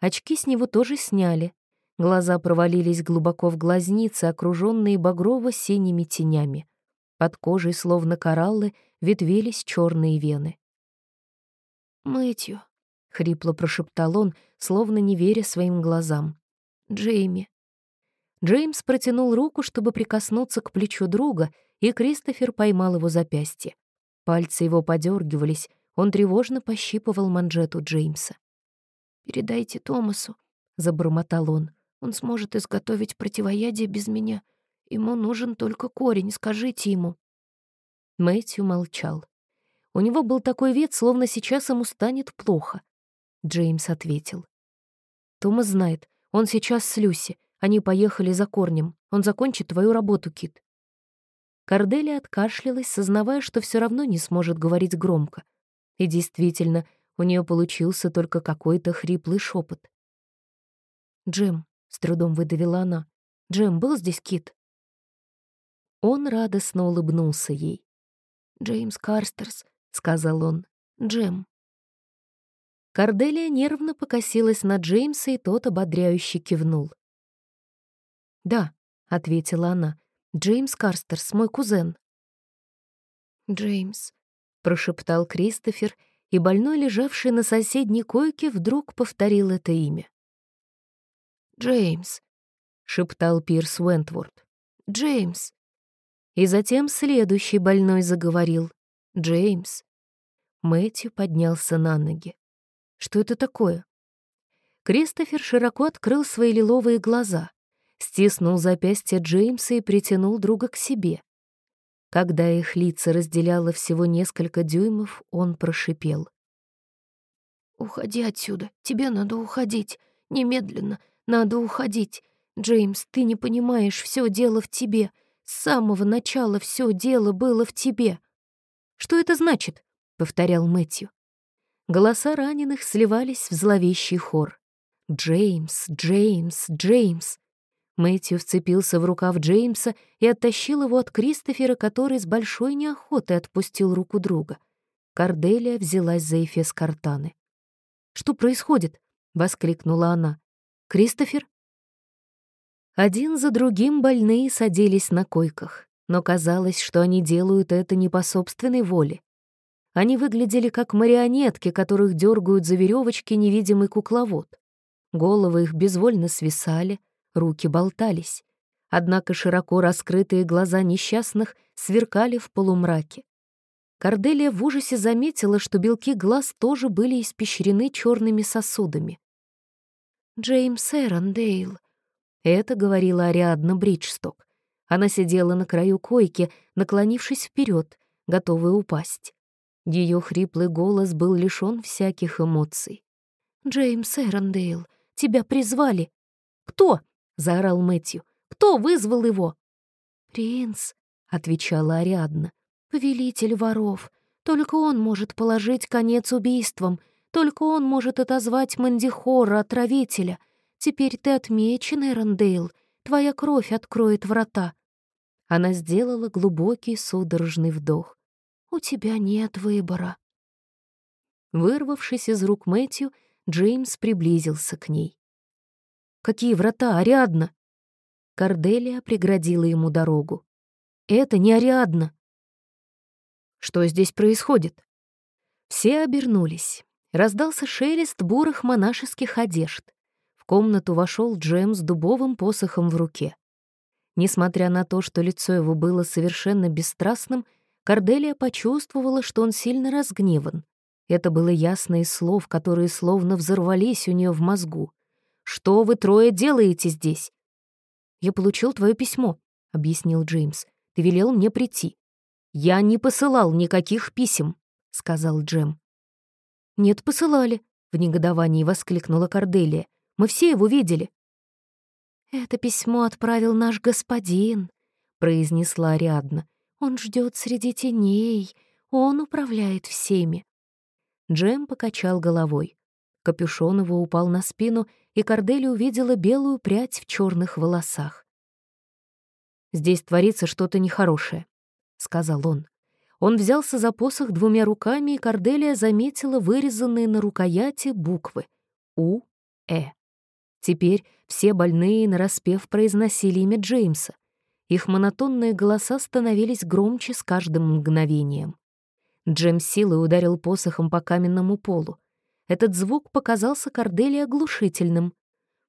Очки с него тоже сняли. Глаза провалились глубоко в глазницы, окруженные багрово-синими тенями. Под кожей, словно кораллы, ветвились черные вены. «Мэтью», — хрипло прошептал он, словно не веря своим глазам. «Джейми». Джеймс протянул руку, чтобы прикоснуться к плечу друга, и Кристофер поймал его запястье. Пальцы его подергивались, он тревожно пощипывал манжету Джеймса. «Передайте Томасу», — забормотал он. «Он сможет изготовить противоядие без меня. Ему нужен только корень, скажите ему». Мэтью молчал. У него был такой вид, словно сейчас ему станет плохо. Джеймс ответил. «Томас знает. Он сейчас с Люси. Они поехали за корнем. Он закончит твою работу, Кит». Корделия откашлялась, сознавая, что все равно не сможет говорить громко. И действительно, у нее получился только какой-то хриплый шепот. «Джем», — с трудом выдавила она, — «Джем, был здесь Кит?» Он радостно улыбнулся ей. «Джеймс Карстерс», — сказал он, — «Джем». Корделия нервно покосилась на Джеймса, и тот ободряюще кивнул. «Да», — ответила она, — «Джеймс Карстерс, мой кузен». «Джеймс», — прошептал Кристофер, и больной, лежавший на соседней койке, вдруг повторил это имя. «Джеймс», — шептал Пирс Уэнтворд. «Джеймс». И затем следующий больной заговорил. «Джеймс». Мэтью поднялся на ноги. «Что это такое?» Кристофер широко открыл свои лиловые глаза, стиснул запястье Джеймса и притянул друга к себе. Когда их лица разделяло всего несколько дюймов, он прошипел. «Уходи отсюда, тебе надо уходить, немедленно, надо уходить. Джеймс, ты не понимаешь, все дело в тебе. С самого начала все дело было в тебе. Что это значит? повторял Мэтью. Голоса раненых сливались в зловещий хор. Джеймс, Джеймс, Джеймс. Мэтью вцепился в рукав Джеймса и оттащил его от Кристофера, который с большой неохотой отпустил руку друга. Корделия взялась за эфес картаны. «Что происходит?» — воскликнула она. «Кристофер?» Один за другим больные садились на койках, но казалось, что они делают это не по собственной воле. Они выглядели как марионетки, которых дергают за веревочки невидимый кукловод. Головы их безвольно свисали, руки болтались. Однако широко раскрытые глаза несчастных сверкали в полумраке. Корделия в ужасе заметила, что белки глаз тоже были испещрены черными сосудами. «Джеймс Эрондейл», это говорила Ариадна Бриджсток. Она сидела на краю койки, наклонившись вперед, готовая упасть. Ее хриплый голос был лишен всяких эмоций. «Джеймс Эрондейл, тебя призвали!» «Кто?» — заорал Мэтью. «Кто вызвал его?» «Принц», — отвечала Ариадна, — «повелитель воров. Только он может положить конец убийствам, только он может отозвать Мандихора, отравителя. Теперь ты отмечен, Эрондейл. Твоя кровь откроет врата». Она сделала глубокий судорожный вдох. «У тебя нет выбора». Вырвавшись из рук Мэтью, Джеймс приблизился к ней. «Какие врата, Ариадна?» Корделия преградила ему дорогу. «Это не Ариадна!» «Что здесь происходит?» Все обернулись. Раздался шелест бурых монашеских одежд. В комнату вошел Джем с дубовым посохом в руке. Несмотря на то, что лицо его было совершенно бесстрастным, Корделия почувствовала, что он сильно разгневан. Это было ясно из слов, которые словно взорвались у нее в мозгу. «Что вы трое делаете здесь?» «Я получил твое письмо», — объяснил Джеймс. «Ты велел мне прийти». «Я не посылал никаких писем», — сказал Джем. «Нет, посылали», — в негодовании воскликнула Корделия. «Мы все его видели». «Это письмо отправил наш господин», — произнесла Ариадна. «Он ждет среди теней, он управляет всеми». Джем покачал головой. Капюшон его упал на спину, и Кордели увидела белую прядь в черных волосах. «Здесь творится что-то нехорошее», — сказал он. Он взялся за посох двумя руками, и Корделия заметила вырезанные на рукояти буквы «У-Э». Теперь все больные нараспев произносили имя Джеймса. Их монотонные голоса становились громче с каждым мгновением. Джем силой ударил посохом по каменному полу. Этот звук показался Кордели оглушительным.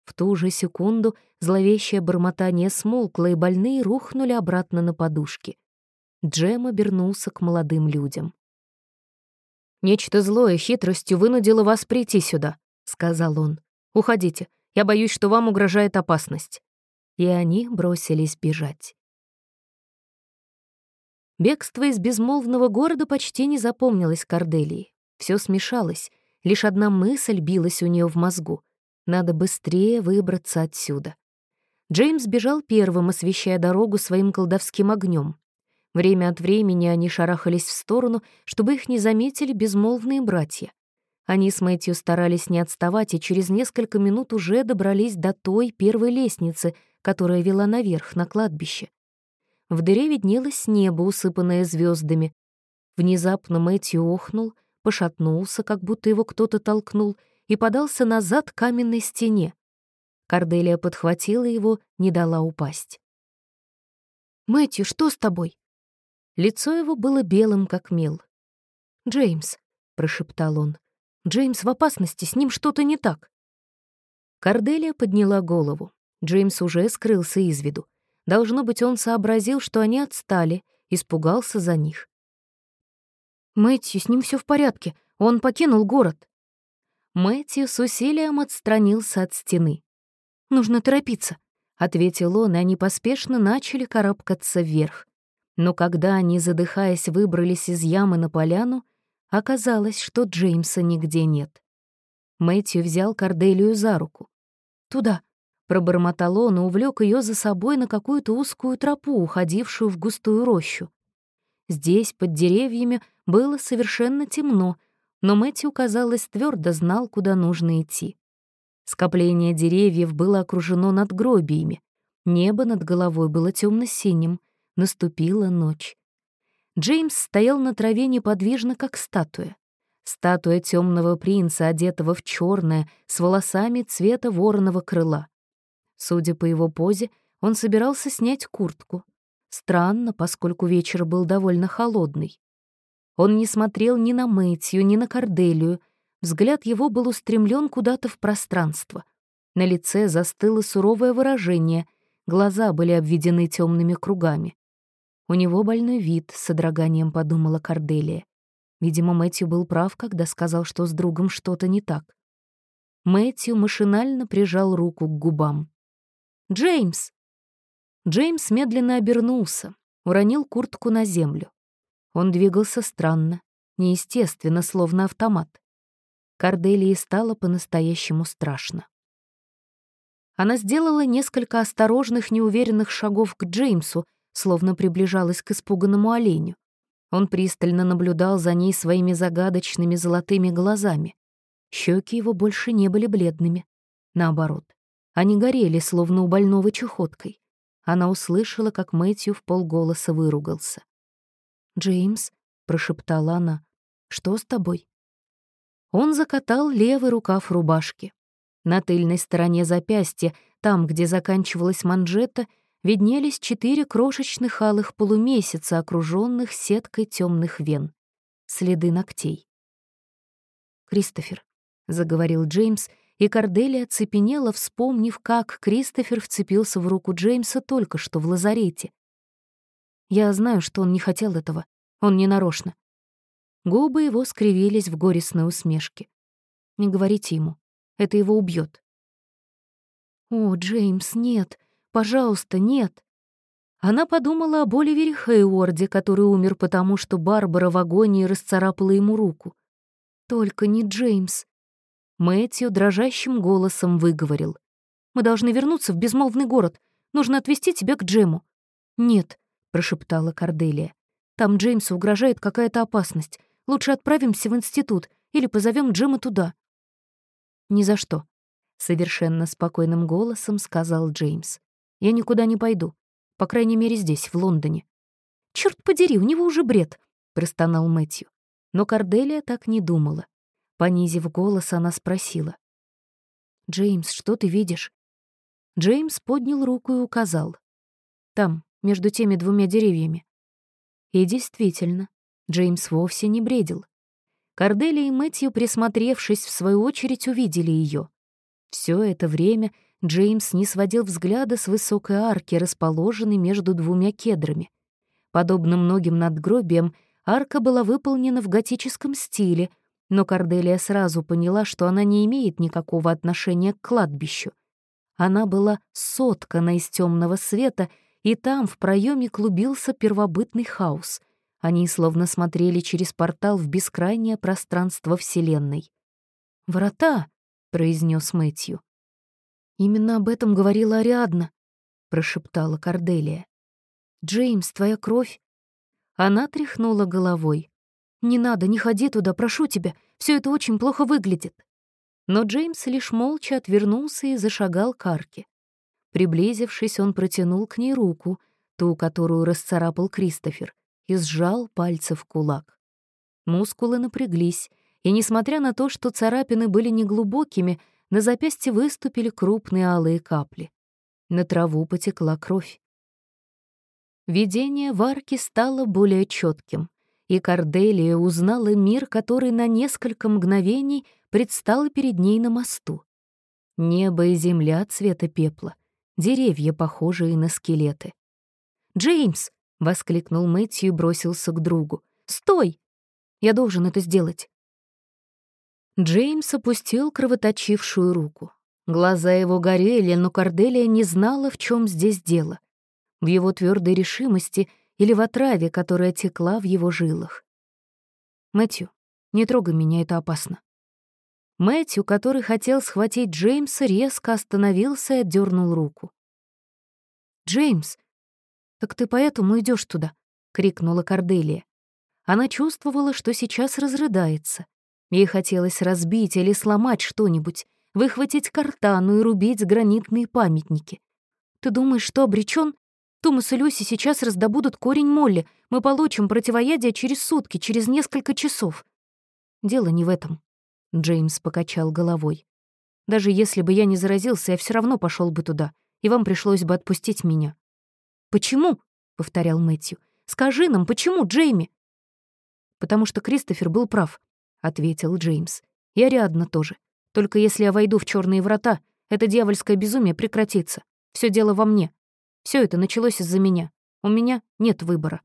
В ту же секунду зловещее бормотание смолкло, и больные рухнули обратно на подушки. Джем обернулся к молодым людям. «Нечто злое хитростью вынудило вас прийти сюда», — сказал он. «Уходите, я боюсь, что вам угрожает опасность». И они бросились бежать. Бегство из безмолвного города почти не запомнилось Корделии. Все смешалось, лишь одна мысль билась у нее в мозгу. Надо быстрее выбраться отсюда. Джеймс бежал первым, освещая дорогу своим колдовским огнем. Время от времени они шарахались в сторону, чтобы их не заметили безмолвные братья. Они с Мэтью старались не отставать и через несколько минут уже добрались до той первой лестницы, которая вела наверх, на кладбище. В дыре виднелось небо, усыпанное звездами. Внезапно Мэтью охнул, пошатнулся, как будто его кто-то толкнул, и подался назад к каменной стене. Корделия подхватила его, не дала упасть. «Мэтью, что с тобой?» Лицо его было белым, как мел. «Джеймс», — прошептал он, — «Джеймс в опасности, с ним что-то не так». Корделия подняла голову. Джеймс уже скрылся из виду. Должно быть, он сообразил, что они отстали, испугался за них. «Мэтью, с ним все в порядке, он покинул город». Мэтью с усилием отстранился от стены. «Нужно торопиться», — ответил он, и они поспешно начали карабкаться вверх. Но когда они, задыхаясь, выбрались из ямы на поляну, оказалось, что Джеймса нигде нет. Мэтью взял Корделию за руку. «Туда», Пробормотал он и увлек ее за собой на какую-то узкую тропу, уходившую в густую рощу. Здесь, под деревьями, было совершенно темно, но Мэтью, казалось, твердо знал, куда нужно идти. Скопление деревьев было окружено надгробиями. Небо над головой было темно-синим. Наступила ночь. Джеймс стоял на траве неподвижно, как статуя. Статуя темного принца, одетого в черное, с волосами цвета вороного крыла. Судя по его позе, он собирался снять куртку. Странно, поскольку вечер был довольно холодный. Он не смотрел ни на Мэтью, ни на Корделию. Взгляд его был устремлен куда-то в пространство. На лице застыло суровое выражение, глаза были обведены темными кругами. У него больной вид, с содроганием подумала Корделия. Видимо, Мэтью был прав, когда сказал, что с другом что-то не так. Мэтью машинально прижал руку к губам. «Джеймс!» Джеймс медленно обернулся, уронил куртку на землю. Он двигался странно, неестественно, словно автомат. Корделии стало по-настоящему страшно. Она сделала несколько осторожных, неуверенных шагов к Джеймсу, словно приближалась к испуганному оленю. Он пристально наблюдал за ней своими загадочными золотыми глазами. Щеки его больше не были бледными. Наоборот, они горели, словно у больного чехоткой. Она услышала, как Мэтью в полголоса выругался. «Джеймс», — прошептала она, — «что с тобой?» Он закатал левый рукав рубашки. На тыльной стороне запястья, там, где заканчивалась манжета, виднелись четыре крошечных алых полумесяца, окруженных сеткой темных вен. Следы ногтей. «Кристофер», — заговорил Джеймс, и Корделия оцепенела, вспомнив, как Кристофер вцепился в руку Джеймса только что в лазарете. «Я знаю, что он не хотел этого. Он не нарочно». Губы его скривились в горестной усмешке. «Не говорите ему. Это его убьет. «О, Джеймс, нет! Пожалуйста, нет!» Она подумала об Оливере Хейворде, который умер потому, что Барбара в агонии расцарапала ему руку. «Только не Джеймс!» Мэтью дрожащим голосом выговорил. «Мы должны вернуться в безмолвный город. Нужно отвезти тебя к Джему». «Нет», — прошептала Корделия. «Там Джеймсу угрожает какая-то опасность. Лучше отправимся в институт или позовем Джима туда. «Ни за что», — совершенно спокойным голосом сказал Джеймс. «Я никуда не пойду. По крайней мере, здесь, в Лондоне». «Чёрт подери, у него уже бред», — простонал Мэтью. Но Корделия так не думала. Понизив голос, она спросила. «Джеймс, что ты видишь?» Джеймс поднял руку и указал. «Там, между теми двумя деревьями». И действительно, Джеймс вовсе не бредил. Корделия и Мэтью, присмотревшись, в свою очередь увидели ее. Все это время Джеймс не сводил взгляда с высокой арки, расположенной между двумя кедрами. Подобно многим надгробиям, арка была выполнена в готическом стиле, но Корделия сразу поняла, что она не имеет никакого отношения к кладбищу. Она была соткана из темного света, и там в проеме клубился первобытный хаос — они словно смотрели через портал в бескрайнее пространство Вселенной. «Врата!» — произнес Мэтью. «Именно об этом говорила Ариадна», — прошептала Корделия. «Джеймс, твоя кровь?» Она тряхнула головой. «Не надо, не ходи туда, прошу тебя, все это очень плохо выглядит». Но Джеймс лишь молча отвернулся и зашагал к арке. Приблизившись, он протянул к ней руку, ту, которую расцарапал Кристофер, и сжал пальцы в кулак. Мускулы напряглись, и, несмотря на то, что царапины были неглубокими, на запястье выступили крупные алые капли. На траву потекла кровь. Видение в арке стало более четким, и Корделия узнала мир, который на несколько мгновений предстал перед ней на мосту. Небо и земля цвета пепла, деревья, похожие на скелеты. «Джеймс!» — воскликнул Мэтью и бросился к другу. «Стой! Я должен это сделать!» Джеймс опустил кровоточившую руку. Глаза его горели, но Корделия не знала, в чем здесь дело. В его твердой решимости или в отраве, которая текла в его жилах. «Мэтью, не трогай меня, это опасно». Мэтью, который хотел схватить Джеймса, резко остановился и отдернул руку. «Джеймс!» «Так ты поэтому идешь туда?» — крикнула Корделия. Она чувствовала, что сейчас разрыдается. Ей хотелось разбить или сломать что-нибудь, выхватить картану и рубить гранитные памятники. «Ты думаешь, что обречен? Томас и Люси сейчас раздобудут корень Молли. Мы получим противоядие через сутки, через несколько часов». «Дело не в этом», — Джеймс покачал головой. «Даже если бы я не заразился, я все равно пошел бы туда, и вам пришлось бы отпустить меня. «Почему?» — повторял Мэтью. «Скажи нам, почему, Джейми?» «Потому что Кристофер был прав», — ответил Джеймс. «И Ариадна тоже. Только если я войду в черные врата, это дьявольское безумие прекратится. Все дело во мне. Все это началось из-за меня. У меня нет выбора».